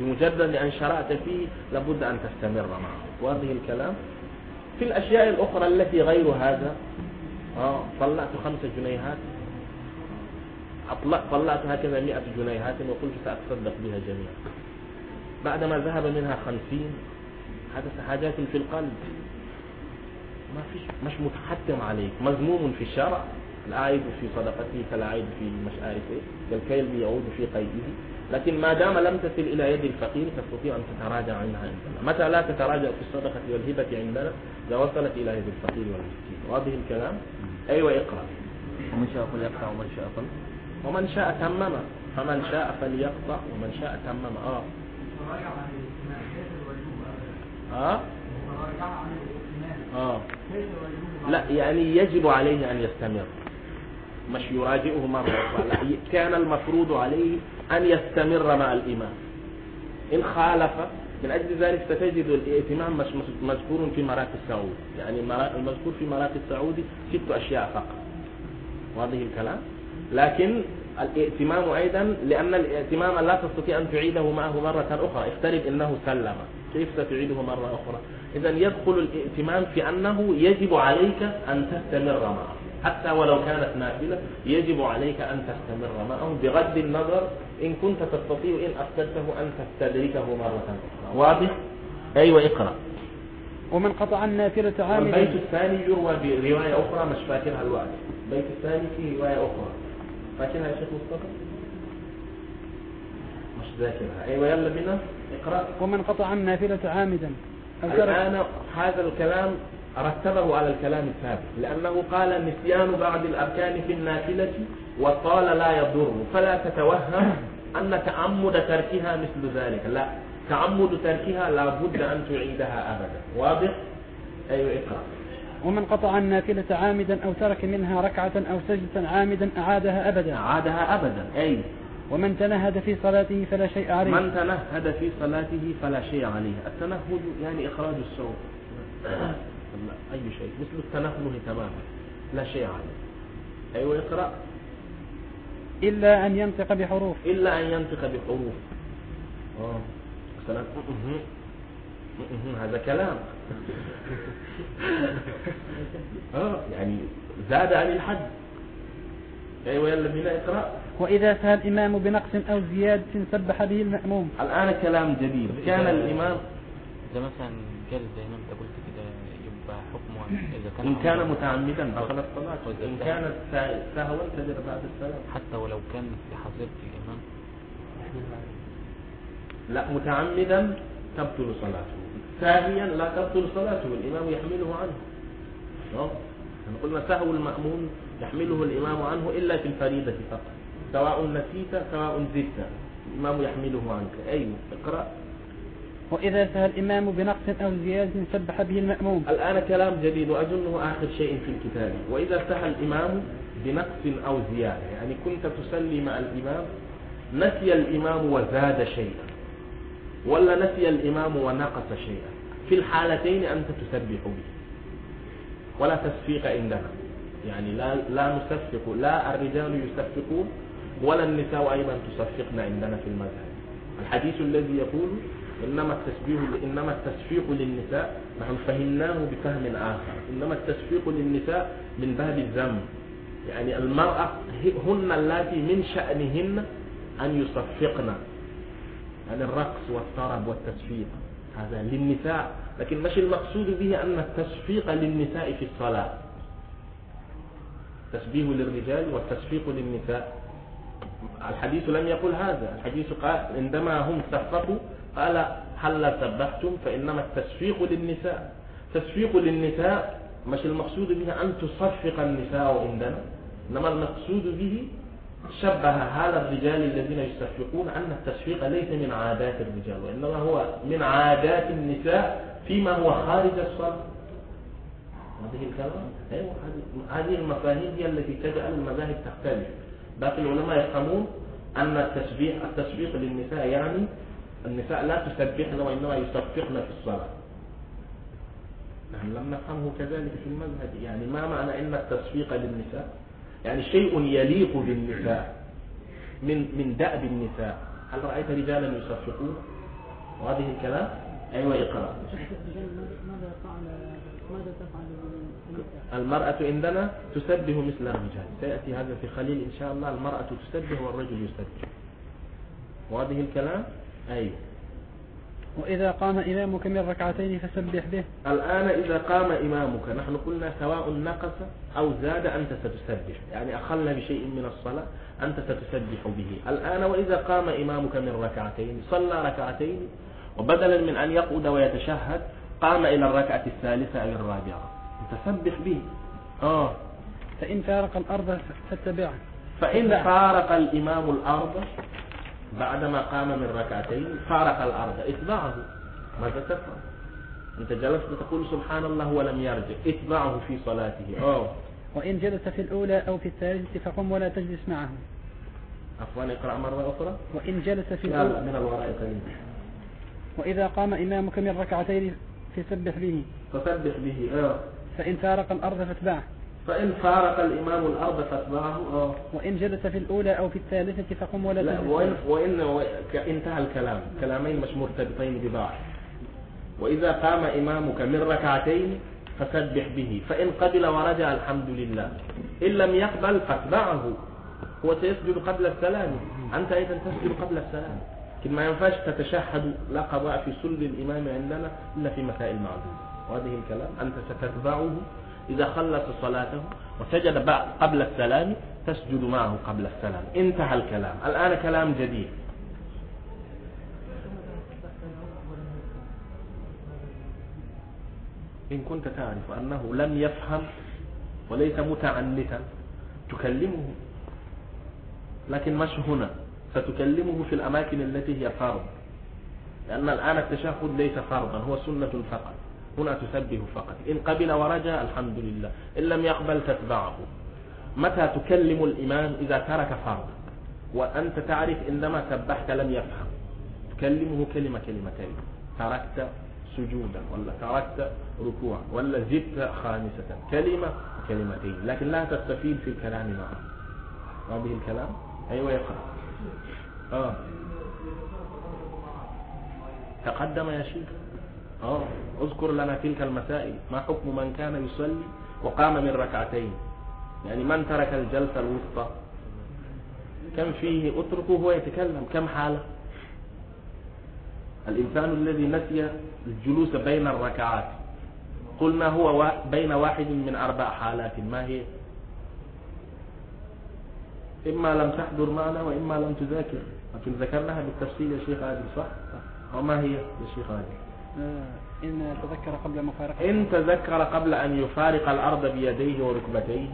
بمجرد أن شرعت فيه لابد أن تستمر معه. واضح الكلام؟ في الأشياء الأخرى التي غير هذا آه طلعت خمسة جنيهات. طلعت هكذا مئة جنيهات وقلت سأتصدق بها جميعا. بعدما ذهب منها خمسين حدث حاجات في القلب. ما فيش مش متحتم عليك. مذموم في الشرع العائد في صدقته كالعائد في مشارفه كالكيل يعود في قيده. لكن ما دام لم تصل إلى يد الفقير تستطيع أن تتراجع عنها عندنا. متى لا تتراجع في الصدقة والهبة عندنا؟ إذا وصلت إلى يد الفقير والمسكين. واضح الكلام؟ أيوة اقرأ. ومن شاء فليقطع ومن شاء فل. ومن شاء تمم. فمن شاء فليقطع ومن شاء تمم. آه. آه؟ آه. لا يعني يجب عليه أن يستمر. مش يراجعه مرة أخرى كان المفروض عليه أن يستمر مع الإمام. إن خالف من أجل ذلك ستجد الائتمام مش مذكور في مراكز السعود يعني المذكور في مراكز السعودي ست أشياء فقط. واضح الكلام؟ لكن الائتمام أيضا لأن الائتمام لا تستطيع أن تعيده معه مرة أخرى. افترض أنه سلم كيف ستعيده مرة أخرى؟ إذا يدخل الائتمام في أنه يجب عليك أن تستمر معه. حتى ولو كانت نافلة يجب عليك أن تستمر معه بغض النظر إن كنت تستطيع إن أفسدته أن تستدركه مرة أخرى. واضح؟ أيوة اقرأ. ومن قطع النافلة عاملا. البيت الثاني يروى برواية أخرى مش فاكرها الوقت. البيت الثاني فيه رواية أخرى. فاكرها يا شيخ مصطفى؟ مش ذاكرها. أيوة يلا بنا اقرأ. ومن قطع النافلة عامدا الآن هذا الكلام رتبه على الكلام السابق لأنه قال نسيان بعض الأركان في النافلة وقال لا يضر. فلا تتوهم أن تعمد تركها مثل ذلك. لا تعمد تركها لا بد أن تعيدها أبدا. واضح؟ أيوة اقرأ ومن قطع النافلة عامدا أو ترك منها ركعة أو سجدة عامدا أعادها أبدا. أعادها أبدا. أي؟ ومن تنهد في صلاته فلا شيء عليه. من تنهد في صلاته فلا شيء عليه. التنهد يعني إخراج الصوت. أي شيء. مثل التنهد تماما. لا شيء عليه. أيوة اقرأ. إلا أن ينطق بحروف. إلا أن ينطق بحروف. آه. هذا كلام. آه يعني زاد عن الحد. أيوه يلا بنا اقرأ. وإذا سهى الإمام بنقص أو زيادة سبح به المأموم. الآن كلام جديد. كان الامام إذا مثلا قال زي ما أنت قلت كده يبقى حكمه إذا كان إن كان عمدا متعمدا دخل الصلاة. وإذا إن سهى- كانت سا- سهوا سجد بعد السلام. حتى ولو كان في حظيرة الإمام. لا متعمدا تبطل صلاته. ساهيا لا تبطل صلاته الإمام يحمله عنه. آه. إحنا قلنا سهو المأمون يحمله الإمام عنه إلا في الفريضة فقط. سواء نسيت سواء زدت. الإمام يحمله عنك. أيوه اقرأ. وإذا سهى الإمام بنقص أو زيادة سبح به المأموم. الآن كلام جديد وأظنه آخر شيء في الكتاب. وإذا سهى الإمام بنقص أو زيادة. يعني كنت تصلي مع الإمام نسي الإمام وزاد شيئا. ولا نسي الإمام ونقص شيئا. في الحالتين أنت تسبح به. ولا تسفيق عندنا. يعني لا لا نسفق لا الرجال يسفقون ولا النساء أيضا تصفقن عندنا في المذهب. الحديث الذي يقول إنما التسبيح إنما التشفيق للنساء نحن فهمناه بفهم آخر. إنما التشفيق للنساء من باب الذم. يعني المرأة هي- هن اللاتي من شأنهن أن يصفقن. يعني الرقص والطرب والتصفيق هذا للنساء. لكن مش المقصود به أن التصفيق للنساء في الصلاة. تسبيه للرجال والتصفيق للنساء. الحديث لم يقل هذا. الحديث قال عندما هم صفقوا قال هل سبحتم فإنما التصفيق للنساء. تصفيق للنساء مش المقصود به أن تصفق النساء عندنا إنما المقصود به شبه هذا الرجال الذين يصفقون أن التصفيق ليس من عادات الرجال وإنما هو من عادات النساء فيما هو خارج الصلاة. هذه الكلام أيوة هذه- المفاهيم هي التي تجعل المذاهب تختلف. باقي العلماء يفهمون أن التسبيح التسبيح للنساء يعني النساء لا تسبحن وإنما يصفقن في الصلاة. نحن لم نفهمه كذلك في المذهب. يعني ما معنى أن التصفيق للنساء؟ يعني شيء يليق بالنساء من من دأب النساء. هل رأيت رجالا يصفقون وهذه الكلام؟ أيوة اقرأ. ماذا فعل ماذا تفعل؟ المرأة عندنا تسبه مثل الرجال. سيأتي هذا في خليل إن شاء الله. المرأة تسبه والرجل يسبه وهذه الكلام؟ أي وإذا قام إمامك من ركعتين فسبح به. الآن إذا قام إمامك نحن قلنا سواء نقص أو زاد أنت ستسبح. يعني أخل بشيء من الصلاة أنت ستسبح به. الآن وإذا قام إمامك من ركعتين صلى ركعتين وبدلا من أن يقعد ويتشهد قام إلى الركعة الثالثة أو الرابعة. تسبح به. آه. فإن فارق الأرض فاتبعه. فإن. فارق الإمام الأرض بعدما قام من ركعتين فارق الأرض. اتبعه. ماذا تفعل؟ أنت جلست تقول سبحان الله ولم يرجع. اتبعه في صلاته. أوه. وإن جلس في الأولى أو في الثالثة فقم ولا تجلس معه. عفوا اقرأ مرة أخرى. وإن جلس في لا لا الأولى. من الوراء قليل وإذا قام إمامك من ركعتين فسبح به. فسبح به. آه. فإن فارق الأرض فاتبعه. فإن فارق الإمام الأرض فاتبعه آه. وإن جلس في الأولى أو في الثالثة فقم ولا لا وإن, وإن و- ك- انتهى الكلام. كلامين مش مرتبطين ببعض. وإذا قام إمامك من ركعتين فسبح به فإن قبل ورجع الحمد لله. إن لم يقبل فاتبعه. هو سيسجد قبل السلام. أنت أيضا تسجد قبل السلام. لكن ما ينفعش تتشهد لا قضاء في سلب الإمام عندنا إلا في مسائل معدودة وهذه الكلام أنت ستتبعه إذا خلص صلاته وسجد بعد قبل السلام تسجد معه قبل السلام. انتهى الكلام. الآن كلام جديد. إن كنت تعرف أنه لم يفهم وليس متعنتا تكلمه. لكن مش هنا؟ ستكلمه في الأماكن التي هي فرض. لأن الآن التشهد ليس فرضا هو سنة فقط. هنا تسبه فقط. إن قبل ورجع الحمد لله إن لم يقبل تتبعه. متى تكلم الإمام؟ إذا ترك فرض وأنت تعرف عندما سبحت لم يفهم. تكلمه كلمة كلمتين. تركت سجودا ولا تركت ركوعا ولا زدت خامسة. كلمة كلمتين. لكن لا تستفيد في الكلام معه. هذه الكلام؟ أيوة يقرأ. آه. تقدم يا شيخ؟ آه اذكر لنا تلك المسائل. ما حكم من كان يصلي وقام من ركعتين؟ يعني من ترك الجلسة الوسطى؟ كم فيه؟ اتركه هو يتكلم. كم حالة؟ الإنسان الذي نسي الجلوس بين الركعات. قلنا هو بين واحد من أربع حالات. ما هي؟ إما لم تحضر معنا وإما لم تذاكر. لكن ذكرناها بالتفصيل يا شيخ عادل صح؟ وما هي يا شيخ عادل؟ آه، إن تذكر قبل مفارقة إن تذكر قبل أن يفارق الأرض بيديه وركبتيه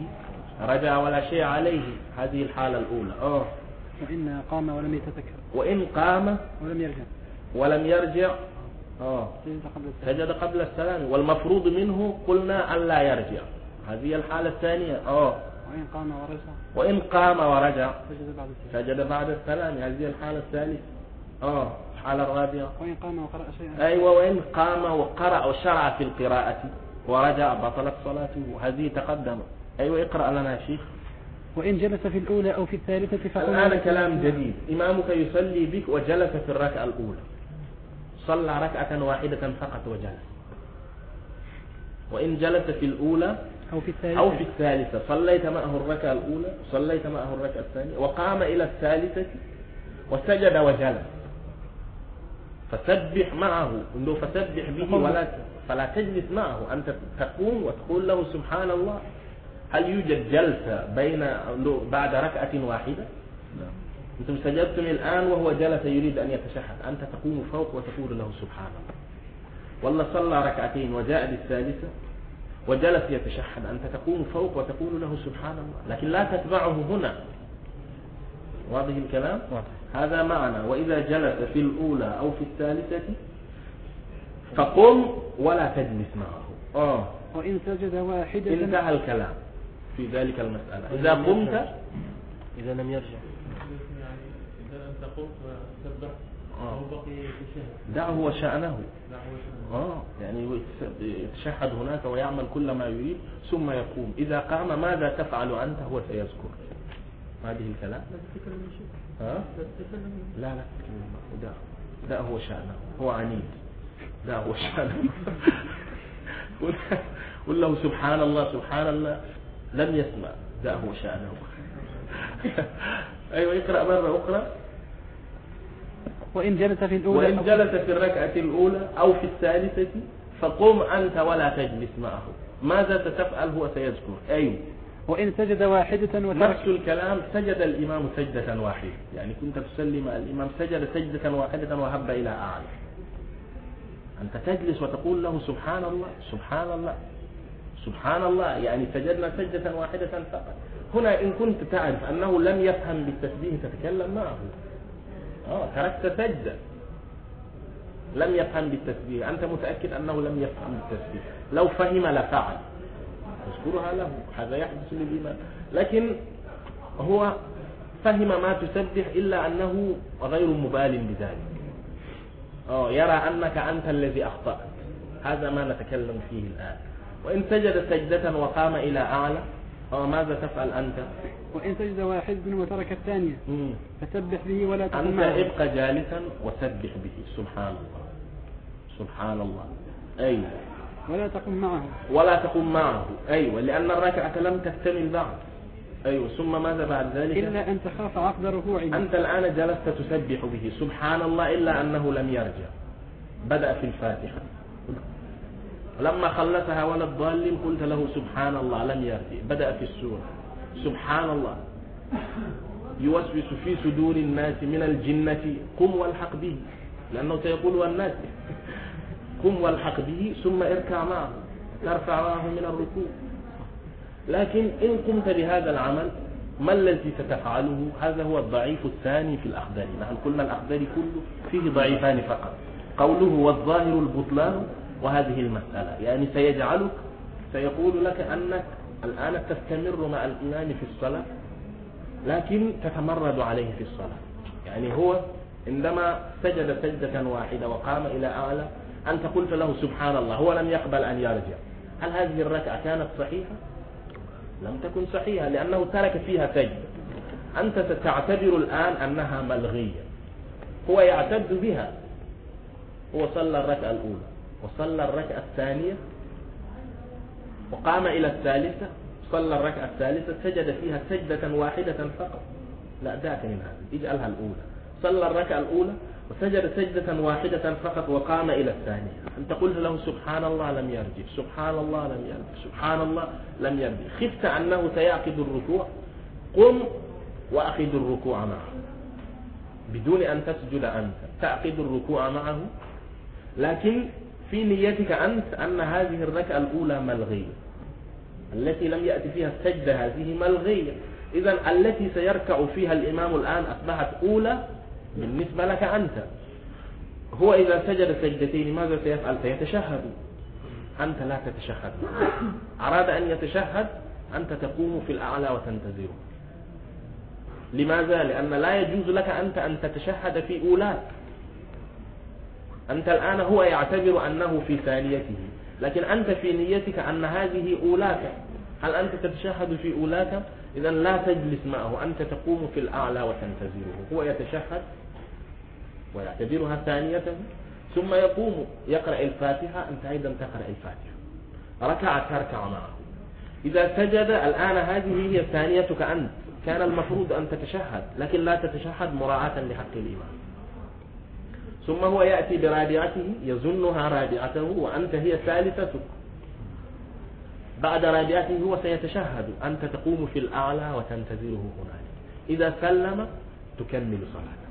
رجع ولا شيء عليه هذه الحالة الأولى أوه. وإن قام ولم يتذكر وإن قام ولم يرجع ولم يرجع أوه. جلس قبل السلام سجد قبل السلام والمفروض منه قلنا أن لا يرجع هذه الحالة الثانية أوه. وإن قام ورجع وإن قام ورجع سجد بعد السلام سجد بعد السلام هذه الحالة الثالثة أوه. الحالة الرابعة وإن قام وقرأ شيئا. أيوة وإن قام وقرأ وشرع في القراءة ورجع بطلت صلاته. هذه تقدم أيوة اقرأ لنا يا شيخ. وإن جلس في الأولى أو في الثالثة فقم الآن كلام جديد. إمامك يصلي بك وجلس في الركعة الأولى. صلى ركعة واحدة فقط وجلس. وإن جلس في الأولى أو في الثالثة. أو في الثالثة. صليت معه الركعة الأولى صليت معه الركعة الثانية وقام إلى الثالثة وسجد وجلس. فسبح معه. انه فسبح به ولا فلا تجلس معه. أنت تقوم وتقول له سبحان الله. هل يوجد جلسة بين بعد ركعة واحدة؟ نعم. أنتم سجدتم الآن وهو جلس يريد أن يتشهد. أنت تقوم فوق وتقول له سبحان الله. والله صلى ركعتين وجاء للثالثه وجلس يتشهد. أنت تقوم فوق وتقول له سبحان الله. لكن لا تتبعه هنا. واضح الكلام؟ واضح. هذا معنى وإذا جلس في الأولى أو في الثالثة فقم ولا تجلس معه. آه. وإن سجد واحدة انتهى الكلام في ذلك المسألة. إذا قمت إذا لم يرجع. يعني إذا أنت قمت وسبحت آه. أو بقي تشهد دعه وشأنه آه. يعني يتشهد هناك ويعمل كل ما يريد ثم يقوم. إذا قام ماذا تفعل أنت؟ هو سيذكر. هذه الكلام؟ لا ها؟ لا تتكلم لا لا ده ده هو شأنه. هو عنيد. ده هو شأنه. قل- له سبحان الله سبحان الله. لم يسمع. ده هو شأنه. أيوة اقرأ مرة أخرى. وإن جلس في الأولى وإن جلس في الركعة الأولى أو في الثالثة فقم أنت ولا تجلس معه. ماذا ستفعل هو سيذكر. أيوه. وإن سجد واحدة نفس وترك الكلام سجد الإمام سجدة واحدة. يعني كنت تصلي مع الإمام سجد سجدة واحدة وهب إلى أعلى أنت تجلس وتقول له سبحان الله سبحان الله سبحان الله. يعني سجدنا سجدة واحدة فقط. هنا إن كنت تعرف أنه لم يفهم بالتسبيح تتكلم معه. آه تركت سجدة. لم يفهم بالتسبيح. أنت متأكد أنه لم يفهم بالتسبيح. لو فهم لفعل. تذكرها له هذا يحدث للإمام لكن هو فهم ما تسبح إلا أنه غير مبال بذلك. آه يرى أنك أنت الذي أخطأت. هذا ما نتكلم فيه الآن. وإن سجد سجدة وقام إلى أعلى آه ماذا تفعل أنت؟ وإن سجد واحد وترك الثانية. فسبح به ولا تقم أنت ابقى جالسا وسبح به. سبحان الله. سبحان الله. أيوة ولا تقم معه. ولا تقم معه. أيوة لأن الركعة لم تكتمل بعد. أيوة ثم ماذا بعد ذلك؟ إلا أن تخاف عقد ركوعه. أنت الآن جلست تسبح به. سبحان الله إلا أنه لم يرجع. بدأ في الفاتحة. لما خلصها ولا الضالين قلت له سبحان الله لم يرجع. بدأ في السورة سبحان الله. يوسوس في صدور الناس من الجنة. قم والحق به لأنه سيقول والناس. قم والحق به ثم اركع معه ترفع معه من الركوع. لكن إن قمت بهذا العمل ما الذي ستفعله؟ هذا هو الضعيف الثاني في الأخضر نحن قلنا الأخضر كله فيه ضعيفان فقط. قوله والظاهر البطلان وهذه المسألة. يعني سيجعلك سيقول لك أنك الآن تستمر مع الإمام في الصلاة لكن تتمرد عليه في الصلاة. يعني هو عندما سجد سجدة واحدة وقام إلى أعلى أنت قلت له سبحان الله هو لم يقبل أن يرجع. هل هذه الركعة كانت صحيحة؟ لم تكن صحيحة لأنه ترك فيها سجد أنت ستعتبر الآن أنها ملغية. هو يعتد بها. هو صلى الركعة الأولى وصلى الركعة الثانية وقام إلى الثالثة صلى الركعة الثالثة سجد فيها سجدة واحدة فقط. لا ذاك من هذه اجعلها الأولى. صلى الركعة الأولى وسجد سجدة واحدة فقط وقام إلى الثانية. أنت قلت له سبحان الله لم يرجع. سبحان الله لم يرجع. سبحان الله لم يرجع. خفت أنه سيعقد الركوع. قم وأخذ الركوع معه. بدون أن تسجد أنت. تعقد الركوع معه. لكن في نيتك أنت أن هذه الركعة الأولى ملغية. التي لم يأتي فيها السجدة هذه ملغية. إذا التي سيركع فيها الإمام الآن أصبحت أولى بالنسبة لك أنت. هو إذا سجد سجدتين ماذا سيفعل؟ سيتشهد. أنت لا تتشهد. أراد أن يتشهد أنت تقوم في الأعلى وتنتظره لماذا؟ لأن لا يجوز لك أنت أن تتشهد في أولاك. أنت الآن هو يعتبر أنه في ثانيته. لكن أنت في نيتك أن هذه أولاك. هل أنت تتشهد في أولاك؟ إذا لا تجلس معه. أنت تقوم في الأعلى وتنتظره. هو يتشهد ويعتبرها ثانيته ثم يقوم يقرأ الفاتحة. أنت أيضا تقرأ الفاتحة. ركع تركع معه. إذا سجد الآن هذه هي ثانيتك أنت. كان المفروض أن تتشهد لكن لا تتشهد مراعاة لحق الإمام. ثم هو يأتي برابعته يظنها رابعته وأنت هي ثالثتك. بعد رابعته هو سيتشهد. أنت تقوم في الأعلى وتنتظره هنالك إذا سلم تكمل صلاته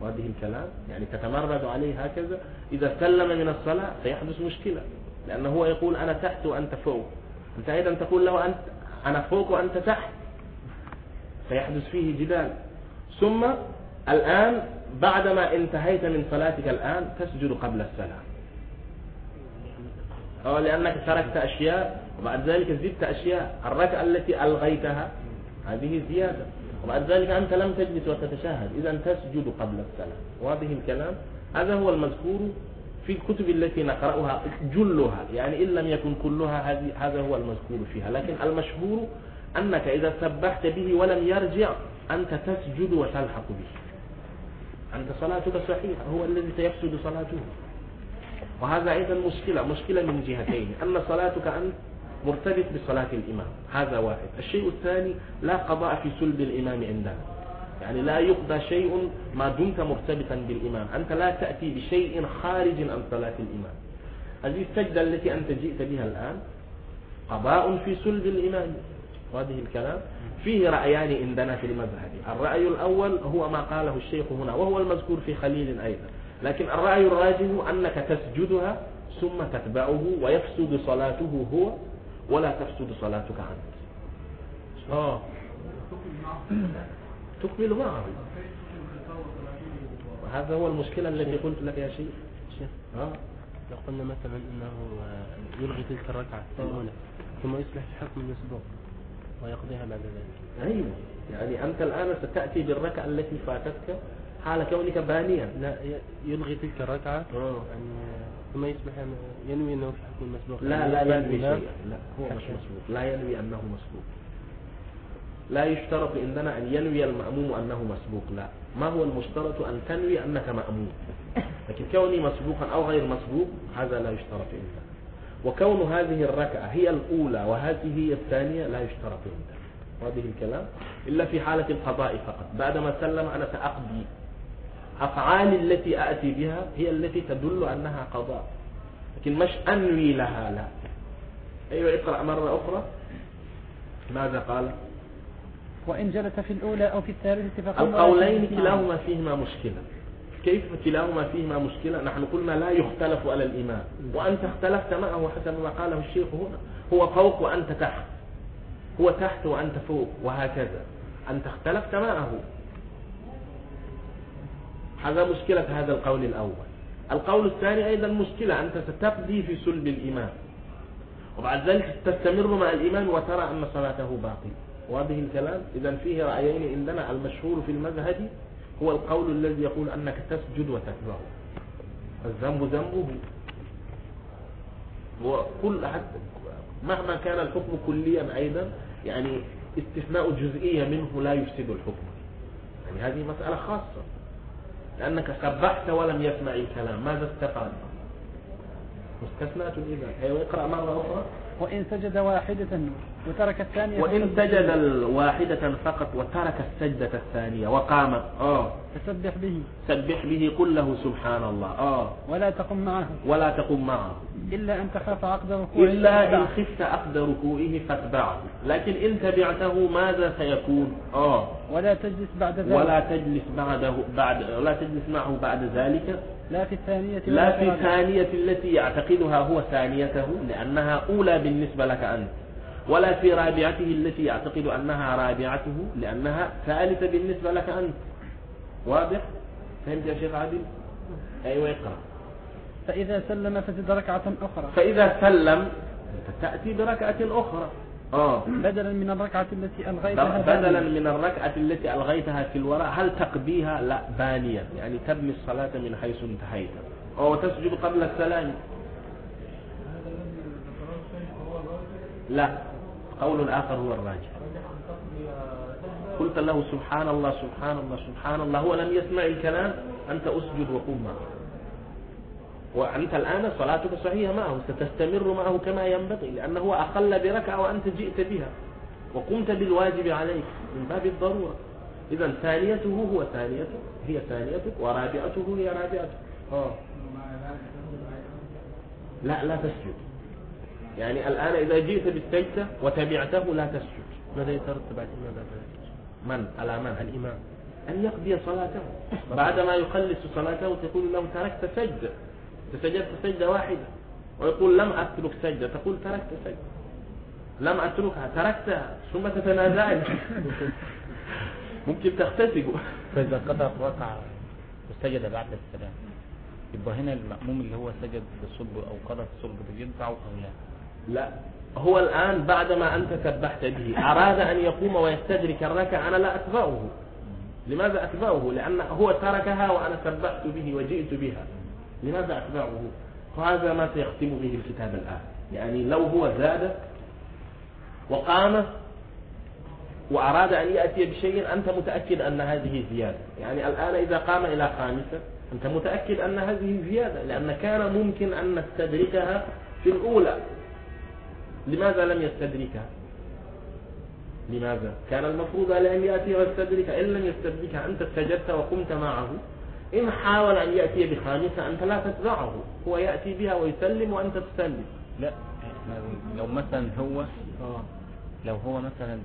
وهذه الكلام يعني تتمرد عليه هكذا إذا سلم من الصلاة سيحدث مشكلة لأنه هو يقول أنا تحت وأنت فوق. أنت أيضا تقول له أنت أنا فوق وأنت تحت. سيحدث فيه جدال. ثم الآن بعدما انتهيت من صلاتك الآن تسجد قبل السلام. أو لأنك تركت أشياء وبعد ذلك زدت أشياء الركعة التي ألغيتها هذه زيادة. وبعد ذلك أنت لم تجلس وتتشهد إذا تسجد قبل السلام. واضح الكلام؟ هذا هو المذكور في الكتب التي نقرأها جلها. يعني إن لم يكن كلها هذا هو المذكور فيها. لكن المشهور أنك إذا سبحت به ولم يرجع أنت تسجد وتلحق به. أنت صلاتك صحيحة. هو الذي سيفسد صلاته. وهذا أيضا مشكلة مشكلة من جهتين. أن صلاتك أنت مرتبط بصلاة الإمام. هذا واحد. الشيء الثاني لا قضاء في سلب الإمام عندنا. يعني لا يقضى شيء ما دمت مرتبطا بالإمام. أنت لا تأتي بشيء خارج عن صلاة الإمام. هذه السجدة التي أنت جئت بها الآن قضاء في سلب الإمام. وهذه الكلام؟ فيه رأيان عندنا في المذهب. الرأي الأول هو ما قاله الشيخ هنا وهو المذكور في خليل أيضا. لكن الرأي الراجح أنك تسجدها ثم تتبعه ويفسد صلاته هو ولا تفسد صلاتك عنك آه. تكمل معه وهذا هو المشكلة التي قلت لك يا شيخ. شيخ. آه. لو قلنا مثلا أنه آه، يلغي تلك الركعة الأولى ثم يصلح في حكم المسبوق ويقضيها بعد ذلك. أيوة. يعني أنت الآن ستأتي بالركعة التي فاتتك حال كونك بانيا. لا يلغي تلك الركعة آه. ثم يصبح ينوي أنه في حكم المسبوق لا يعني لا ينوي شيئا. لا هو مش مسبوق. لا ينوي أنه مسبوق. لا يشترط عندنا أن ينوي المأموم أنه مسبوق لا. ما هو المشترط؟ أن تنوي أنك مأموم. لكن كوني مسبوقا أو غير مسبوق هذا لا يشترط عندنا وكون هذه الركعة هي الأولى وهذه هي الثانية لا يشترط عندنا هذه الكلام؟ إلا في حالة القضاء فقط. بعدما سلم أنا سأقضي. أفعالي التي آتي بها هي التي تدل أنها قضاء. لكن مش أنوي لها لا. أيوة اقرأ مرة أخرى. ماذا قال؟ وإن جلس في الأولى أو في الثالثة فقل القولين كلاهما فيهما مشكلة. كيف كلاهما فيهما مشكلة؟ نحن قلنا لا يختلف على الإمام وأنت اختلفت معه حسب ما قاله الشيخ هنا. هو فوق وأنت تحت. هو تحت وأنت فوق وهكذا. أنت اختلفت معه. هذا مشكلة هذا القول الأول. القول الثاني أيضا مشكلة أنت ستقضي في سلب الإمام وبعد ذلك تستمر مع الإمام وترى أن صلاته باطلة. وهذه الكلام؟ إذا فيه رأيين عندنا. المشهور في المذهب هو القول الذي يقول أنك تسجد وتتبعه الذنب ذنبه. وكل حتى مهما كان الحكم كليا أيضا يعني استثناء جزئية منه لا يفسد الحكم. يعني هذه مسألة خاصة. لأنك سبحت ولم يسمع الكلام. ماذا استفاد؟ مستثناة إذا أيوة اقرأ مرة أخرى. وإن سجد واحدة وترك الثانية وإن سجد. الواحدة فقط وترك السجدة الثانية وقام آه. فسبح به. سبح به قل له سبحان الله. آه. ولا تقم معه. ولا تقم معه. إلا أن تخاف عقد ركوعه. إلا إن. خفت عقد ركوعه فاتبعه. لكن إن تبعته ماذا سيكون؟ آه. ولا تجلس بعد ذلك. ولا تجلس بعده بعد ولا تجلس معه بعد ذلك. لا في الثانية لا في الرابعة. ثانية التي يعتقدها هو ثانيته لأنها أولى بالنسبة لك أنت. ولا في رابعته التي يعتقد أنها رابعته لأنها ثالثة بالنسبة لك أنت. واضح؟ فهمت يا شيخ عادل؟ أيوة اقرأ. فإذا سلم فزد ركعة أخرى. فإذا سلم تأتي بركعة أخرى. آه. بدلا من الركعة التي ألغيتها بدلا. من الركعة التي ألغيتها في الوراء هل تقضيها لا بانيا. يعني تبني الصلاة من حيث انتهيت. أو تسجد قبل السلام. لا. قول آخر هو الراجح. قلت له سبحان الله سبحان الله سبحان الله هو لم يسمع الكلام أنت أسجد وقم معه. وأنت الآن صلاتك صحيحة معه ستستمر معه كما ينبغي لأنه أقل بركعة وأنت جئت بها وقمت بالواجب عليك من باب الضرورة. إذا ثانيته هو ثانيتك هي ثانيتك ورابعته هي رابعتك آه. لا لا تسجد. يعني الآن إذا جئت بالسجدة وتبعته لا تسجد. ماذا يترتب على ذلك؟ من؟ على من؟ الإمام. أن يقضي صلاته. بعدما يخلص صلاته تقول له تركت سجدة. تسجدت سجدة واحدة. ويقول لم أترك سجدة. تقول تركت سجدة. لم أتركها. تركتها. ثم تتنازعن ممكن تختسب فإذا قطع ركعة وسجد بعد السلام يبقى هنا المأموم اللي هو سجد الصلب أو قضى الصلب ده ينفعه أو لا؟ لا. هو الآن بعدما أنت سبحت به أراد أن يقوم ويستدرك الركعة أنا لا أتبعه. لماذا أتبعه؟ لأن هو تركها وأنا سبحت به وجئت بها. لماذا أتبعه؟ فهذا ما سيختم به الكتاب الآن. يعني لو هو زاد وقام وأراد أن يأتي بشيء أنت متأكد أن هذه زيادة. يعني الآن إذا قام إلى خامسة أنت متأكد أن هذه زيادة لأن كان ممكن أن نستدركها في الأولى. لماذا لم يستدركها لماذا؟ كان المفروض عليه أن يأتي ويستدرك إن لم يستدركها أنت سجدت وقمت معه. إن حاول أن يأتي بخامسة أنت لا تتبعه هو يأتي بها ويسلم وأنت تسلم. لا لو مثلا هو لو هو مثلا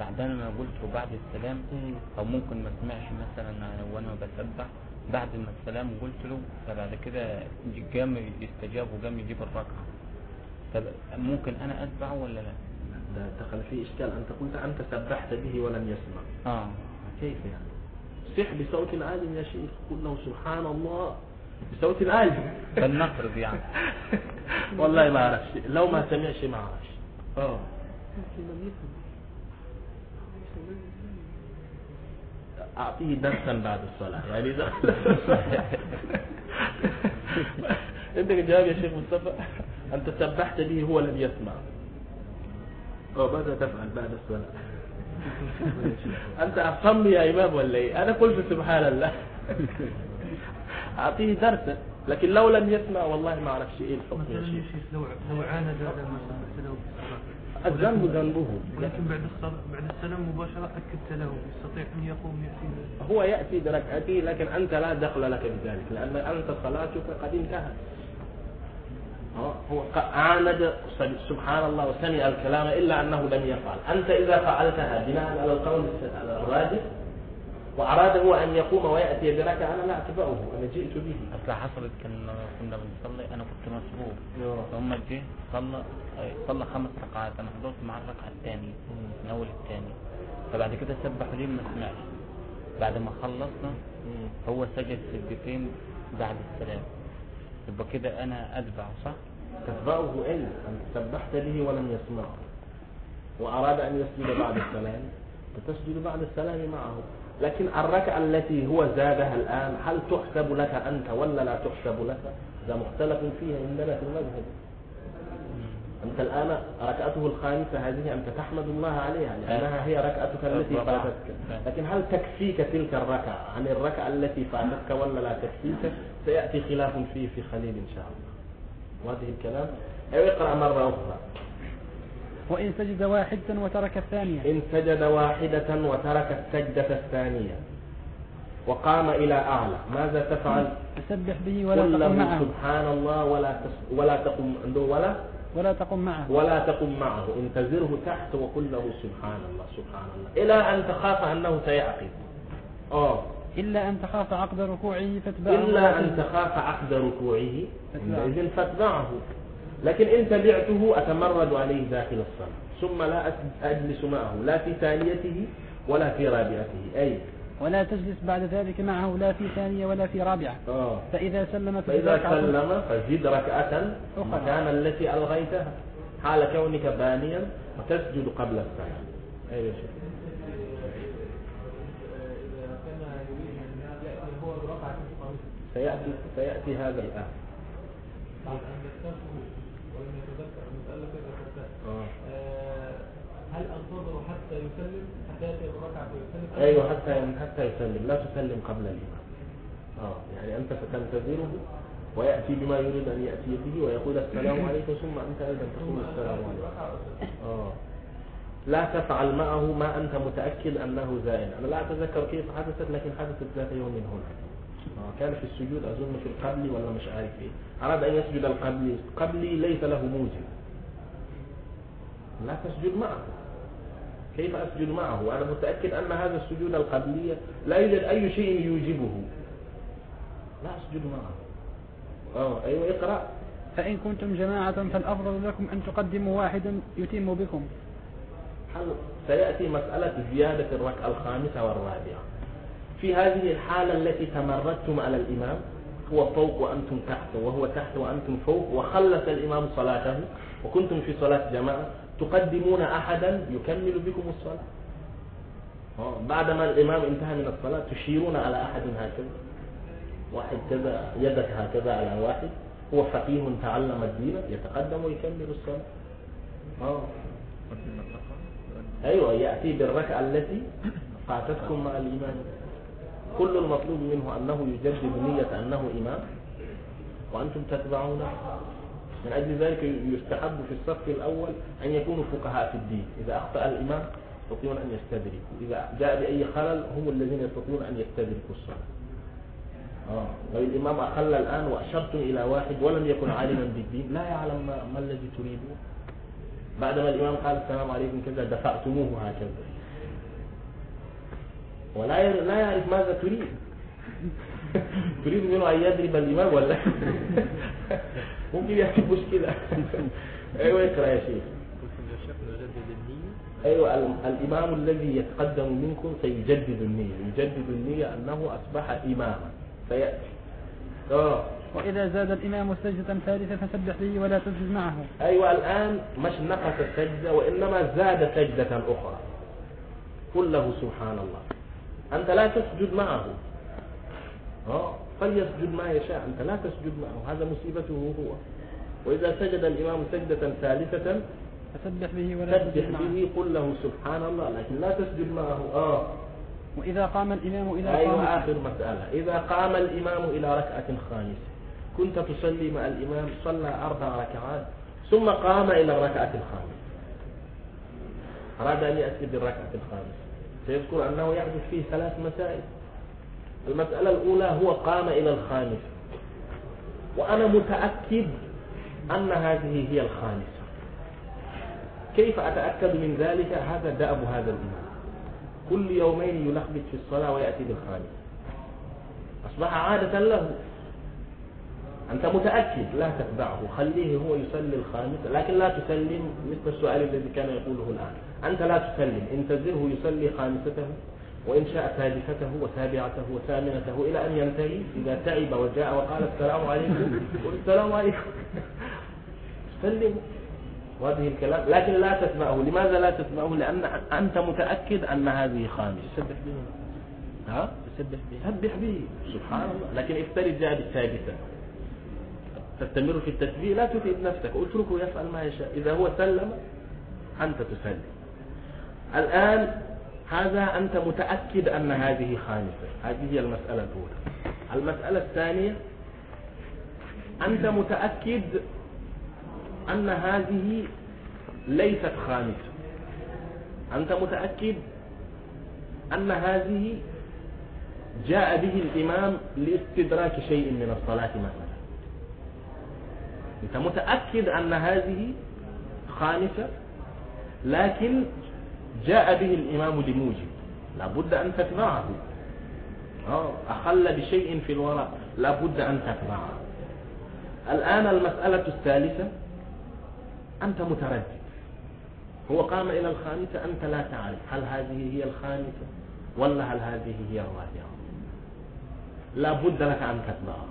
بعدما ما قلت بعد السلام أو ممكن ما سمعش مثلا وأنا بسبح بعد ما السلام قلت له فبعد كده قام يستجاب وقام يجيب الركعة. طب ممكن أنا أتبعه ولا لا؟ ده دخل فيه إشكال. أنت قلت أنت سبحت به ولم يسمع. آه. كيف يعني؟ صح بصوت عال يا شيخ. قل له سبحان الله. بصوت عال فلنفرض يعني. والله ما أعرفش. لو ما سمعش ما أعرفش. آه. أعطيه درسا بعد الصلاة. يعني إذا عندك جواب يا شيخ مصطفى؟ أنت سبحت به هو لم يسمع. أو ماذا تفعل بعد الصلاة؟ أنت أصم يا إمام ولا إيه؟ أنا قلت سبحان الله. أعطيه درسا لكن لو لم يسمع والله ما أعرفش إيه الحكم يا مثلا شيخ يا شيخ لو لو عاند له بالصلاة الذنب ذنبه. ولكن بعد الصلاة بعد السلام مباشرة أكدت له. يستطيع أن يقوم يأتي. هو يأتي بركعته لكن أنت لا دخل لك بذلك لأن أنت صلاتك قد انتهت. هو عاند سبحان الله وسمع الكلام إلا أنه لم يفعل. أنت إذا فعلتها بناء على القول الراجح وأراد هو أن يقوم ويأتي بركعة أنا لا أتبعه أنا جئت به. أصل حصلت كان كنا بنصلي أنا كنت مسبوق. فهم جه صلى صلى خمس ركعات أنا حضرت مع الركعة الثانية من أول الثاني فبعد كده سبح ليه ما سمعش. بعد ما خلصنا هو سجد سجدتين بعد السلام. يبقى كده أنا أتبع صح؟ تتبعه إلا أن سبحت به ولم يسمع وأراد أن يسجد بعد السلام فتسجد بعد السلام معه. لكن الركعة التي هو زادها الآن هل تحسب لك أنت ولا لا تحسب لك؟ هذا مختلف فيها عندنا في المذهب. أنت الآن ركعته الخامسة هذه أنت تحمد الله عليها لأنها هي ركعتك التي فاتتك. لكن هل تكفيك تلك الركعة؟ عن الركعة التي فاتتك ولا لا تكفيك؟ سيأتي خلاف فيه في خليل إن شاء الله. واضح الكلام. أو اقرأ مرة أخرى. وإن سجد واحدا وترك الثانية. إن سجد واحدة وترك السجدة الثانية. وقام إلى أعلى. ماذا تفعل؟ فسبح به ولا تقم له معه. سبحان الله ولا تس... ولا تقم عنده ولا ولا تقم معه. ولا تقم معه. انتظره تحت وقل له سبحان الله سبحان الله إلى أن تخاف أنه سيعقد. آه. إلا أن تخاف عقد ركوعه فاتبعه. إلا أن. تخاف عقد ركوعه. عندئذ فاتبعه. لكن إن تبعته أتمرد عليه داخل الصلاة. ثم لا أجلس معه. لا في ثانيته ولا في رابعته. أي ولا تجلس بعد ذلك معه لا في ثانية ولا في رابعة. آه. فإذا سلم فإذا سلم فزد ركعة. مكان التي ألغيتها. حال كونك بانيا وتسجد قبل السلام. أيوة يا شيخ. سيأتي سيأتي هذا الآن. آه. هل أنتظر حتى يسلم؟ حتى يأتي الركعة ويسلم أيوه حتى حتى يسلم. لا تسلم قبل الإمام. آه يعني أنت ستنتظره ويأتي بما يريد أن يأتي به ويقول السلام عليكم ثم أنت أيضا تقول السلام عليكم. آه. لا تفعل معه ما أنت متأكد أنه زائل. أنا لا أتذكر كيف حدثت لكن حدثت ذات يوم هنا. آه. كان في السجود أظن في القبل ولا مش عارف إيه. أراد أن يسجد القبلي قبلي ليس له موجب. لا تسجد معه. كيف أسجد معه؟ وأنا متأكد أن هذا السجود القبلية لا يوجد أي شيء يوجبه. لا أسجد معه. آه أيوة اقرأ. فإن كنتم جماعة فالأفضل لكم أن تقدموا واحدا يتم بكم. هل سيأتي مسألة زيادة الركعة الخامسة والرابعة؟ في هذه الحالة التي تمردتم على الإمام هو فوق وأنتم تحت وهو تحت وأنتم فوق وخلص الإمام صلاته وكنتم في صلاة جماعة. تقدمون أحدا يكمل بكم الصلاة؟ بعدما الإمام انتهى من الصلاة تشيرون على أحد هكذا. واحد كذا يدك هكذا على واحد هو فقيه تعلم الدين يتقدم ويكمل الصلاة. آه. أيوة يأتي بالركعة التي فاتتكم مع الإمام كل المطلوب منه أنه يجدد نية أنه إمام. وأنتم تتبعونه. من أجل ذلك يستحب في الصف الأول أن يكونوا فقهاء في الدين. إذا أخطأ الإمام يستطيعون أن يستدركوا. إذا جاء بأي خلل هم الذين يستطيعون أن يستدركوا الصلاة آه. لو الإمام أخل الآن وأشرتم إلى واحد ولم يكن عالما بالدين. لا يعلم ما, ما الذي تريدون بعدما الإمام قال السلام عليكم كذا دفعتموه هكذا. ولا لا يعرف ماذا تريد. تريد منه أن يضرب الإمام ولا ممكن يأتي مشكلة أيوة اقرأ يا شيخ أيوة الإمام الذي يتقدم منكم سيجدد النية يجدد النية أنه أصبح إماما سيأتي آه. وإذا زاد الإمام سجدة ثالثة فسبح به ولا تسجد معه أيوة الآن مش نقص السجدة وإنما زاد سجدة أخرى قل له سبحان الله أنت لا تسجد معه آه. فليسجد ما يشاء أنت لا تسجد معه هذا مصيبته هو. وإذا سجد الإمام سجدة ثالثة فسبح به ولا سبح تسجد معه. به قل له سبحان الله لكن لا تسجد معه. آه. وإذا قام الإمام إلى أيوة قام آخر مسألة. إذا قام الإمام إلى ركعة خامسة كنت تصلي مع الإمام صلى أربع ركعات ثم قام إلى الركعة الخامسة أراد أن يأتي بالركعة الخامسة. سيذكر أنه يحدث فيه ثلاث مسائل. المسألة الأولى هو قام إلى الخامسة وأنا متأكد أن هذه هي الخامسة. كيف أتأكد من ذلك؟ هذا دأب هذا الإمام. كل يومين يلخبط في الصلاة ويأتي بالخامسة أصبح عادة له. أنت متأكد؟ لا تتبعه. خليه هو يصلي الخامسة. لكن لا تسلم. مثل السؤال الذي كان يقوله الآن. أنت لا تسلم. انتظره يصلي خامسته. وإن شاء ثالثته وسابعته وثامنته إلى أن ينتهي. إذا تعب وجاء وقال السلام عليكم قل السلام عليكم. سلم وهذه الكلام لكن لا تسمعه. لماذا لا تسمعه؟ لأن أنت متأكد أن هذه خامسة. سبح به ها؟ سبح به سبح به سبحان الله. لكن افترض جاء بالسادسة تستمر في التسبيح. لا تفيد نفسك. اتركه يفعل ما يشاء. إذا هو سلم أنت تسلم. الآن هذا أنت متأكد أن هذه خامسة. هذه هي المسألة الأولى. المسألة الثانية أنت متأكد أن هذه ليست خامسة. أنت متأكد أن هذه جاء به الإمام لاستدراك شيء من الصلاة مثلا. أنت متأكد أن هذه خامسة لكن جاء به الإمام لموجب. لابد أن تتبعه. آه، أخل بشيء في الوراء. لابد أن تتبعه. الآن المسألة الثالثة. أنت متردد. هو قام إلى الخامسة أنت لا تعرف هل هذه هي الخامسة ولا هل هذه هي الرابعة. لا بد لك أن تتبعه.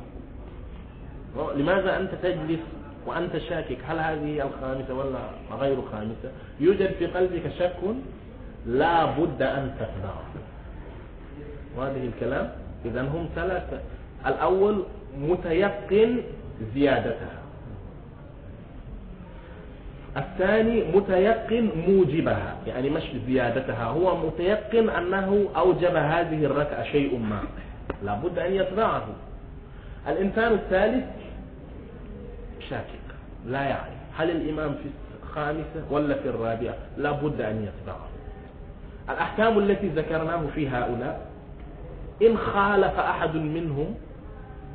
آه، لماذا أنت تجلس وأنت شاكك هل هذه الخامسة ولا غير خامسة؟ يوجد في قلبك شك لا بد أن تتبعه وهذه الكلام إذا هم ثلاثة. الأول متيقن زيادتها. الثاني متيقن موجبها. يعني مش زيادتها. هو متيقن أنه أوجب هذه الركعة شيء ما. لابد أن يتبعه. الإنسان الثالث شاكك لا يعرف هل الإمام في الخامسة ولا في الرابعة؟ لا بد أن يتبعه الأحكام التي ذكرناه في هؤلاء إن خالف أحد منهم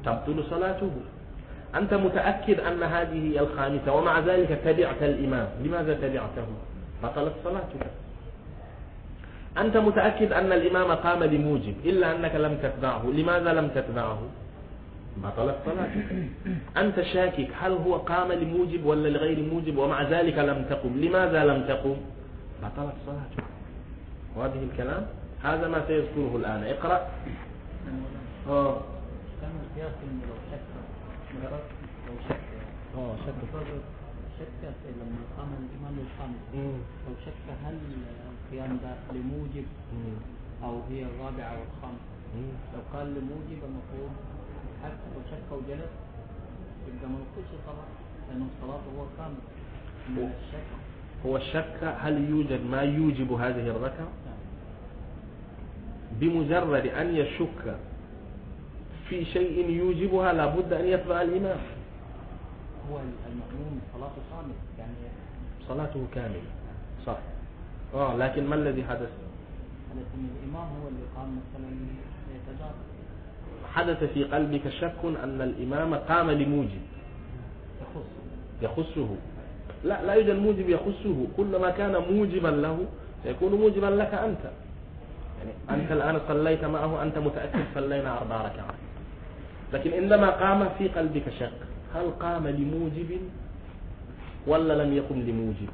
تبطل صلاته. أنت متأكد أن هذه هي الخامسة ومع ذلك تبعت الإمام. لماذا تبعته؟ بطلت صلاتك أنت متأكد أن الإمام قام لموجب إلا أنك لم تتبعه. لماذا لم تتبعه؟ بطلت صلاتك أنت شاكك هل هو قام لموجب ولا لغير موجب ومع ذلك لم تقم لماذا لم تقم بطلت صلاتك واضح الكلام هذا ما سيذكره الآن اقرأ آه. كان القياس لو شك لو شك آه شك شك لما قام الإمام الخامس. لو شك هل القيام ده لموجب. أو هي الرابعه والخامسه مم. لو قال لموجب المفروض حتى لو شك وجلس يبقى ما نقولش صلاة لأنه الصلاة هو كامل. الشك. هو الشك هل يوجد ما يوجب هذه الركعة؟ بمجرد أن يشك في شيء يوجبها لابد أن يتبع الإمام. هو المأموم صلاته كامل يعني صلاته كاملة. صح. آه لكن ما الذي حدث؟ حدث أن الإمام هو اللي قام مثلا حدث في قلبك شك أن الإمام قام لموجب. يخص يخصه. لا لا يوجد موجب يخصه. كلما كان موجبا له سيكون موجبا لك أنت. يعني أنت الآن صليت معه أنت متأكد صلينا أربع ركعات. لكن عندما قام في قلبك شك. هل قام لموجب ولا لم يقم لموجب؟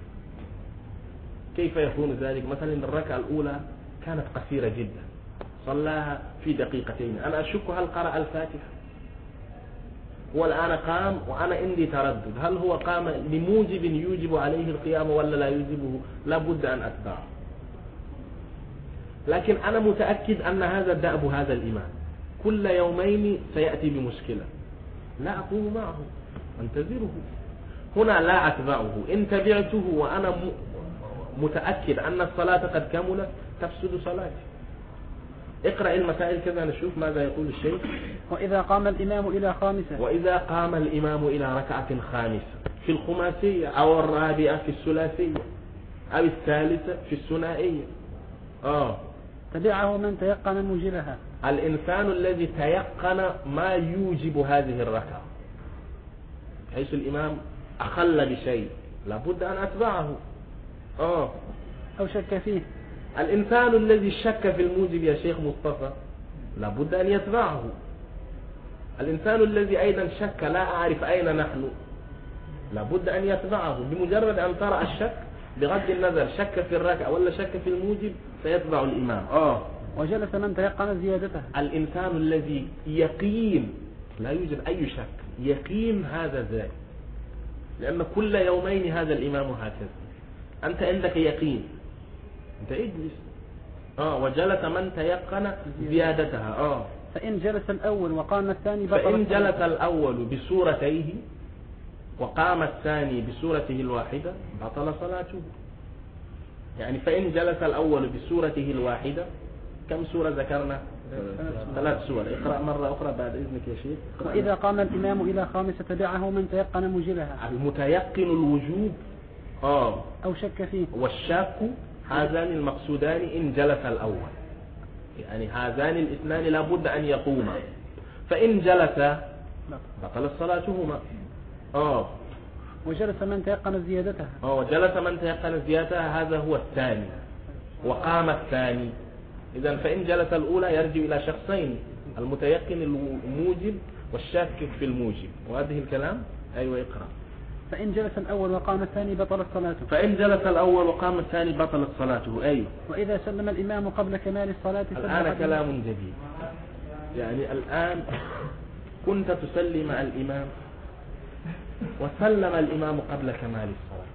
كيف يكون ذلك؟ مثلا الركعة الأولى كانت قصيرة جدا. صلاها في دقيقتين. أنا أشك هل قرأ الفاتحة؟ والآن قام وأنا عندي تردد. هل هو قام لموجب يوجب عليه القيام ولا لا يوجبه؟ لابد أن أتبعه. لكن أنا متأكد أن هذا دأب هذا الإمام كل يومين سيأتي بمشكلة. لا أقوم معه. أنتظره. هنا لا أتبعه. إن تبعته وأنا متأكد أن الصلاة قد كملت تفسد صلاتي. اقرأ المسائل كذا نشوف ماذا يقول الشيخ. وإذا قام الإمام إلى خامسة. وإذا قام الإمام إلى ركعة خامسة. في الخماسية أو الرابعة في الثلاثية. أو الثالثة في الثنائية. آه. تبعه من تيقن موجبها الإنسان الذي تيقن ما يوجب هذه الركعة. حيث الإمام أخل بشيء. لابد أن أتبعه. آه. أو شك فيه. الإنسان الذي شك في الموجب يا شيخ مصطفى لابد أن يتبعه. الإنسان الذي أيضا شك لا أعرف أين نحن لابد أن يتبعه. بمجرد أن ترى الشك بغض النظر شك في الركعة ولا شك في الموجب سيتبع الإمام. آه. وجلس من تيقن زيادتها الإنسان الذي يقين لا يوجد أي شك يقين هذا ذاك لأن كل يومين هذا الإمام هكذا. أنت عندك يقين. أنت اجلس آه وجلس من تيقن زيادتها. آه. فإن جلس الأول وقام الثاني بطل فإن. جلس الأول بسورتيه وقام الثاني بسورته الواحدة بطل صلاته. يعني فإن جلس الأول بسورته الواحدة كم سورة ذكرنا؟ ثلاث سور. اقرأ مرة أخرى بعد إذنك يا شيخ. وإذا قام الإمام إلى خامسة تبعه من تيقن موجبها المتيقن الوجوب. آه. أو شك فيه. والشاك هذان المقصودان إن جلس الأول. يعني هذان الاثنان لابد أن يقوما. فإن جلس بطلت صلاتهما. آه. وجلس من تيقن زيادتها. آه وجلس من تيقن زيادتها هذا هو الثاني. وقام الثاني. إذا فإن جلس الأولى يرجع إلى شخصين المتيقن الموجب والشاك في الموجب. وهذه الكلام؟ أيوة اقرأ. فإن جلس الأول وقام الثاني بطلت صلاته. فإن جلس الأول وقام الثاني بطلت صلاته. أيوة وإذا سلم الإمام قبل كمال الصلاة الآن كلام جديد. يعني الآن كنت تصلي مع الإمام وسلم الإمام قبل كمال الصلاة.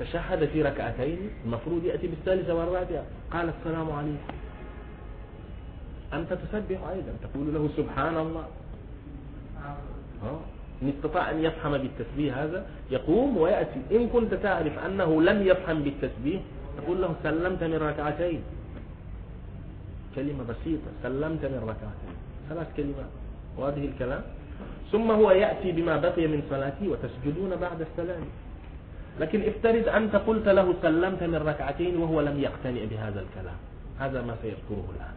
تشهد في ركعتين المفروض يأتي بالثالثة والرابعة قال السلام عليكم أنت تسبح أيضا تقول له سبحان الله. ها؟ إن استطاع أن يفهم بالتسبيح هذا يقوم ويأتي. إن كنت تعرف أنه لم يفهم بالتسبيح تقول له سلمت من ركعتين. كلمة بسيطة سلمت من ركعتين. ثلاث كلمات. وهذه الكلام. ثم هو يأتي بما بقي من صلاته وتسجدون بعد السلام. لكن افترض أنت قلت له سلمت من ركعتين وهو لم يقتنع بهذا الكلام. هذا ما سيذكره الآن.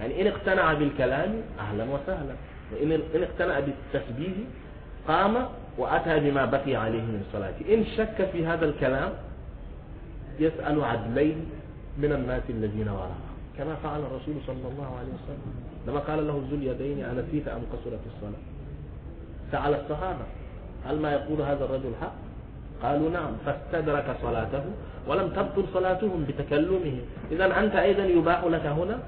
يعني إن اقتنع بالكلام أهلا وسهلا. إن اقتنع بالتسبيح قام وأتى بما بقي عليه من صلاته إن شك في هذا الكلام يسأل عدلين من الناس الذين وراءه. كما فعل الرسول صلى الله عليه وسلم. لما قال له ذو اليدين أنسيت أم قصرت الصلاة؟ سأل الصحابة. هل ما يقول هذا الرجل حق؟ قالوا نعم فاستدرك صلاته ولم تبطل صلاتهم بتكلمه. إذا أنت أيضا يباح لك هنا.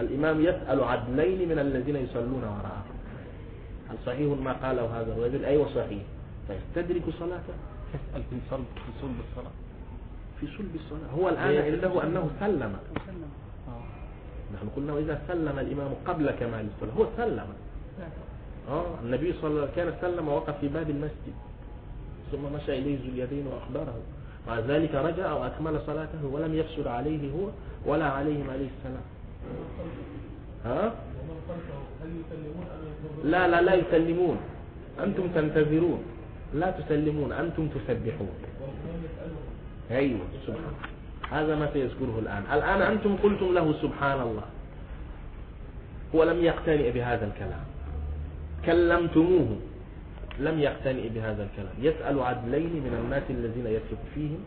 الإمام يسأل عدلين من الذين يصلون وراءه هل صحيح ما قاله هذا الرجل؟ أيوة صحيح. فيستدرك صلاته تسأل في صلب في صلب الصلاة. في صلب الصلاة. هو الآن عنده أنه سلم. نحن قلنا وإذا سلم الإمام قبل كمال الصلاة هو سلم. آه النبي صلى الله عليه وسلم كان سلم ووقف في باب المسجد. ثم مشى إليه ذو اليدين وأخبره. مع ذلك رجع وأكمل صلاته ولم يفسد عليه هو ولا عليهم عليه السلام. ها؟ لا لا لا يسلمون. أنتم تنتظرون. لا تسلمون أنتم تسبحون. أيوة سبحان. هذا ما سيذكره الآن. الآن أنتم قلتم له سبحان الله. هو لم يقتنع بهذا الكلام. كلمتموه. لم يقتنع بهذا الكلام. يسأل عدلين من الناس الذين يثق فيهم.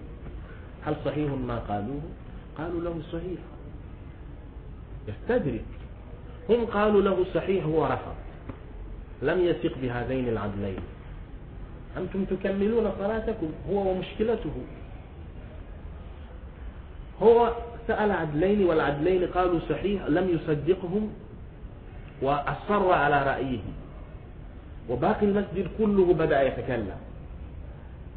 هل صحيح ما قالوه؟ قالوا له صحيح. يستدرك. هم قالوا له صحيح هو رفض. لم يثق بهذين العدلين. أنتم تكملون صلاتكم هو ومشكلته. هو سأل عدلين والعدلين قالوا صحيح لم يصدقهم وأصر على رأيه. وباقي المسجد كله بدأ يتكلم.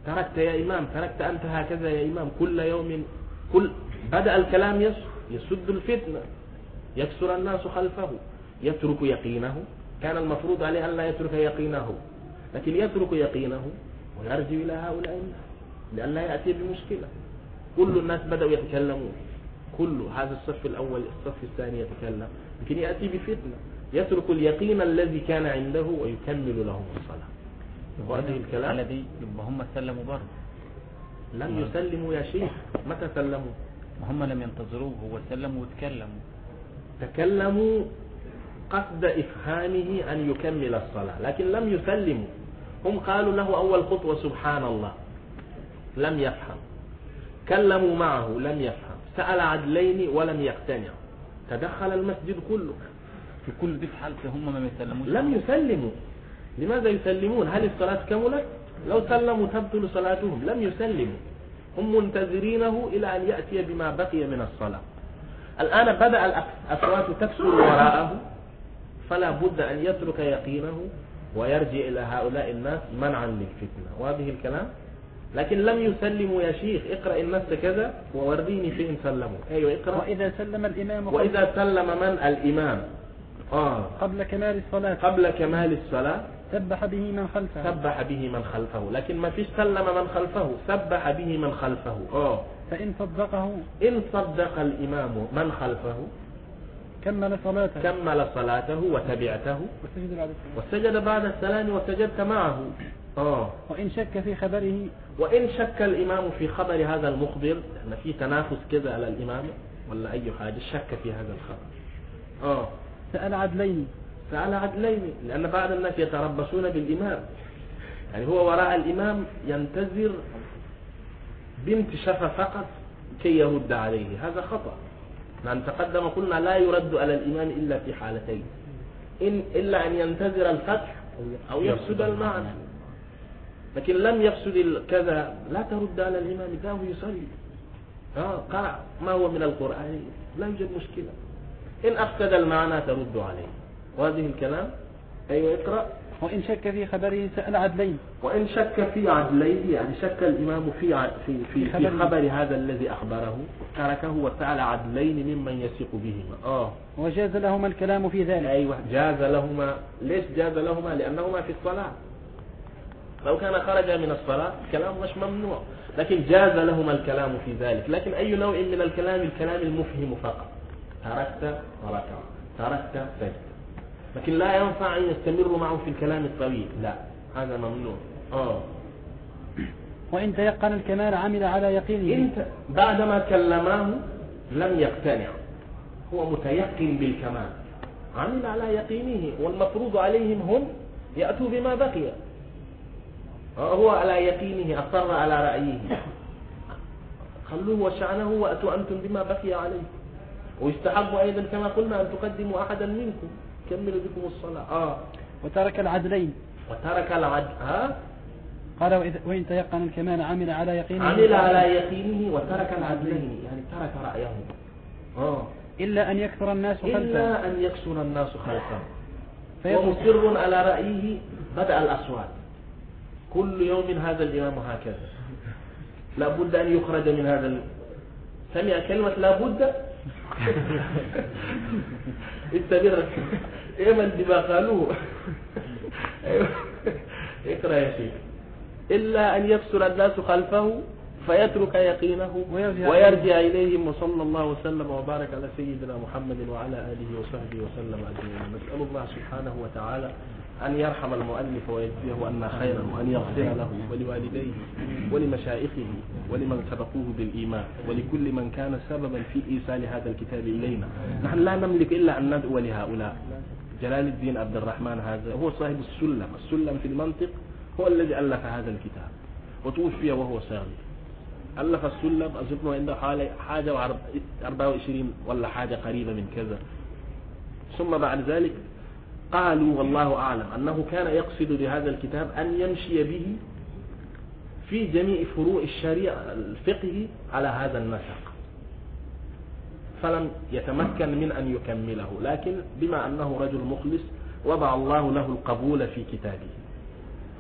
تركت يا إمام تركت أنت هكذا يا إمام. كل يوم كل بدأ الكلام يسد الفتنة. يكسر الناس خلفه يترك يقينه. كان المفروض عليه أن لا يترك يقينه لكن يترك يقينه ويرجع إلى هؤلاء الناس لأن يأتي بمشكلة. كل الناس بدأوا يتكلمون. كل هذا الصف الأول الصف الثاني يتكلم لكن يأتي بفتنة. يترك اليقين الذي كان عنده ويكمل لهم الصلاة. وهذه الكلام؟ الذي هم سلموا برضه. لم يسلموا يا شيخ. متى سلموا؟ هم لم ينتظروه هو سلموا وتكلموا تكلموا قصد إفهامه أن يكمل الصلاة لكن لم يسلموا. هم قالوا له أول خطوة سبحان الله. لم يفهم. كلموا معه لم يفهم. سأل عدلين ولم يقتنع. تدخل المسجد كله. في كل دي في هم ما يسلموش. لم يسلموا. لماذا يسلمون؟ هل الصلاة كملت؟ لو سلموا تبطل صلاتهم. لم يسلموا. هم منتظرينه إلى أن يأتي بما بقي من الصلاة. الآن بدأ الأصوات تكسر وراءه فلا بد أن يترك يقينه ويرجع إلى هؤلاء الناس منعا للفتنة. وهذه الكلام؟ لكن لم يسلموا يا شيخ. اقرأ النص كذا ووريني فين سلموا. أيوه اقرأ. وإذا سلم الإمام وإذا سلم من؟ الإمام. آه. قبل كمال الصلاة. قبل كمال الصلاة. سبح به من خلفه. سبح به من خلفه. لكن ما فيش سلم من خلفه. سبح به من خلفه. آه. فإن صدقه إن صدق الإمام من خلفه؟ كمل صلاته. كمل صلاته وتبعته. وسجد بعد السلام. وسجد بعد السلام وسجدت معه. آه. وإن شك في خبره. وإن شك الإمام في خبر هذا المخبر أن في تنافس كذا على الإمام ولا أي حاجة؟ شك في هذا الخبر. آه. سأل عدلين. سأل عدلين لأن بعض الناس يتربصون بالإمام. يعني هو وراء الإمام ينتظر بنت شفة فقط كي يرد عليه. هذا خطأ. نحن تقدم قلنا لا يرد على الإمام إلا في حالتين. إن إلا أن ينتظر الفتح أو يفسد المعنى. لكن لم يفسد كذا. لا ترد على الإمام داه يصلي. آه قرأ ما هو من القرآن. لا يوجد مشكلة. إن أفسد المعنى ترد عليه. وهذه الكلام؟ أيوة اقرأ. وإن شك في خبره سأل عدلين وإن شك في عدليه يعني شك الإمام في ع- في في, في في. خبر هذا الذي أخبره تركه وسأل عدلين ممن يثق بهما. آه. وجاز لهما الكلام في ذلك. أيوة جاز لهما. ليش جاز لهما؟ لأنهما في الصلاة. لو كان خرج من الصلاة الكلام مش ممنوع. لكن جاز لهما الكلام في ذلك. لكن أي نوع من الكلام؟ الكلام المفهم فقط. تركت وركع. تركت سجد لكن لا ينفع أن يستمر معه في الكلام الطويل. لا هذا ممنوع. آه. وإن تيقن الكمال عمل على يقينه. انت بعدما كلماه لم يقتنع. هو متيقن بالكمال. عمل على يقينه. والمفروض عليهم هم يأتوا بما بقي. هو على يقينه أصر على رأيه. خلوه وشعنه وأتوا أنتم بما بقي عليه. ويستحب أيضا كما قلنا أن تقدموا أحدا منكم. كملوا بكم الصلاة. آه. وترك العدلين. وترك العد ها؟ قال وإن تيقن الكمال عمل على يقينه. عمل على يقينه وترك العدلين. يعني ترك رأيه. آه. إلا أن يكثر الناس خلفه. إلا أن يكسر الناس خلفه. ومصر على رأيه بدأ الأصوات. كل يوم هذا الإمام هكذا. لا بد أن يخرج من هذا ال... سمع كلمة لا بد استمر إيما بما قالوه. اقرأ يا شيخ إلا أن يكسر الناس خلفه فيترك يقينه ويرجع ويرجع إليهم وصلى الله وسلم وبارك على سيدنا محمد وعلى آله وصحبه وسلم أجمعين نسأل الله سبحانه وتعالى أن يرحم المؤلف ويجزيه عنا خيرا وأن يغفر له ولوالديه ولمشايخه ولمن سبقوه بالإيمان ولكل من كان سببا في إيصال هذا الكتاب إلينا. نحن لا نملك إلا أن ندعو لهؤلاء. جلال الدين عبد الرحمن هذا هو صاحب السلم. السلم في المنطق هو الذي ألف هذا الكتاب وتوفي وهو صغير ألف السلم أظن عنده حوالي حاجة وعرب 24 ولا حاجة قريبة من كذا. ثم بعد ذلك قالوا والله أعلم أنه كان يقصد بهذا الكتاب أن يمشي به في جميع فروع الشريعة الفقه على هذا النسق فلم يتمكن من أن يكمله لكن بما أنه رجل مخلص وضع الله له القبول في كتابه.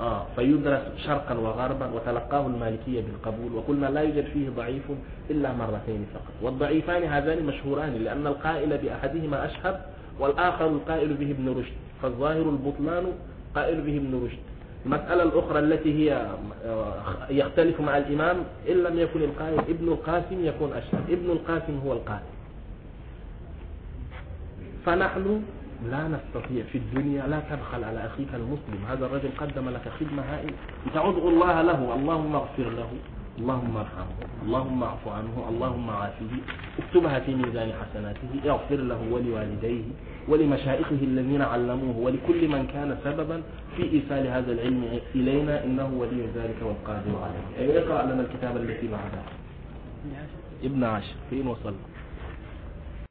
آه فيدرس شرقا وغربا وتلقاه المالكية بالقبول وقلنا لا يوجد فيه ضعيف إلا مرتين فقط. والضعيفان هذان مشهوران لأن القائل بأحدهما أشهر والآخر القائل به ابن رشد فالظاهر البطلان قائل به ابن رشد. المسألة الأخرى التي هي آه، يختلف مع الإمام إن لم يكن القائل ابن القاسم يكون أشهر. ابن القاسم هو القائل. فنحن لا نستطيع في الدنيا لا تبخل على أخيك المسلم. هذا الرجل قدم لك خدمة هائلة. تعود الله له اللهم اغفر له. اللهم ارحمه اللهم اعف عنه اللهم عافه. اكتبها في ميزان حسناته اغفر له ولوالديه ولمشايخه الذين علموه ولكل من كان سببا في إيصال هذا العلم إلينا. إنه ولي ذلك والقادر عليه. إقرأ لنا الكتاب التي بعدها ابن عشر فين وصل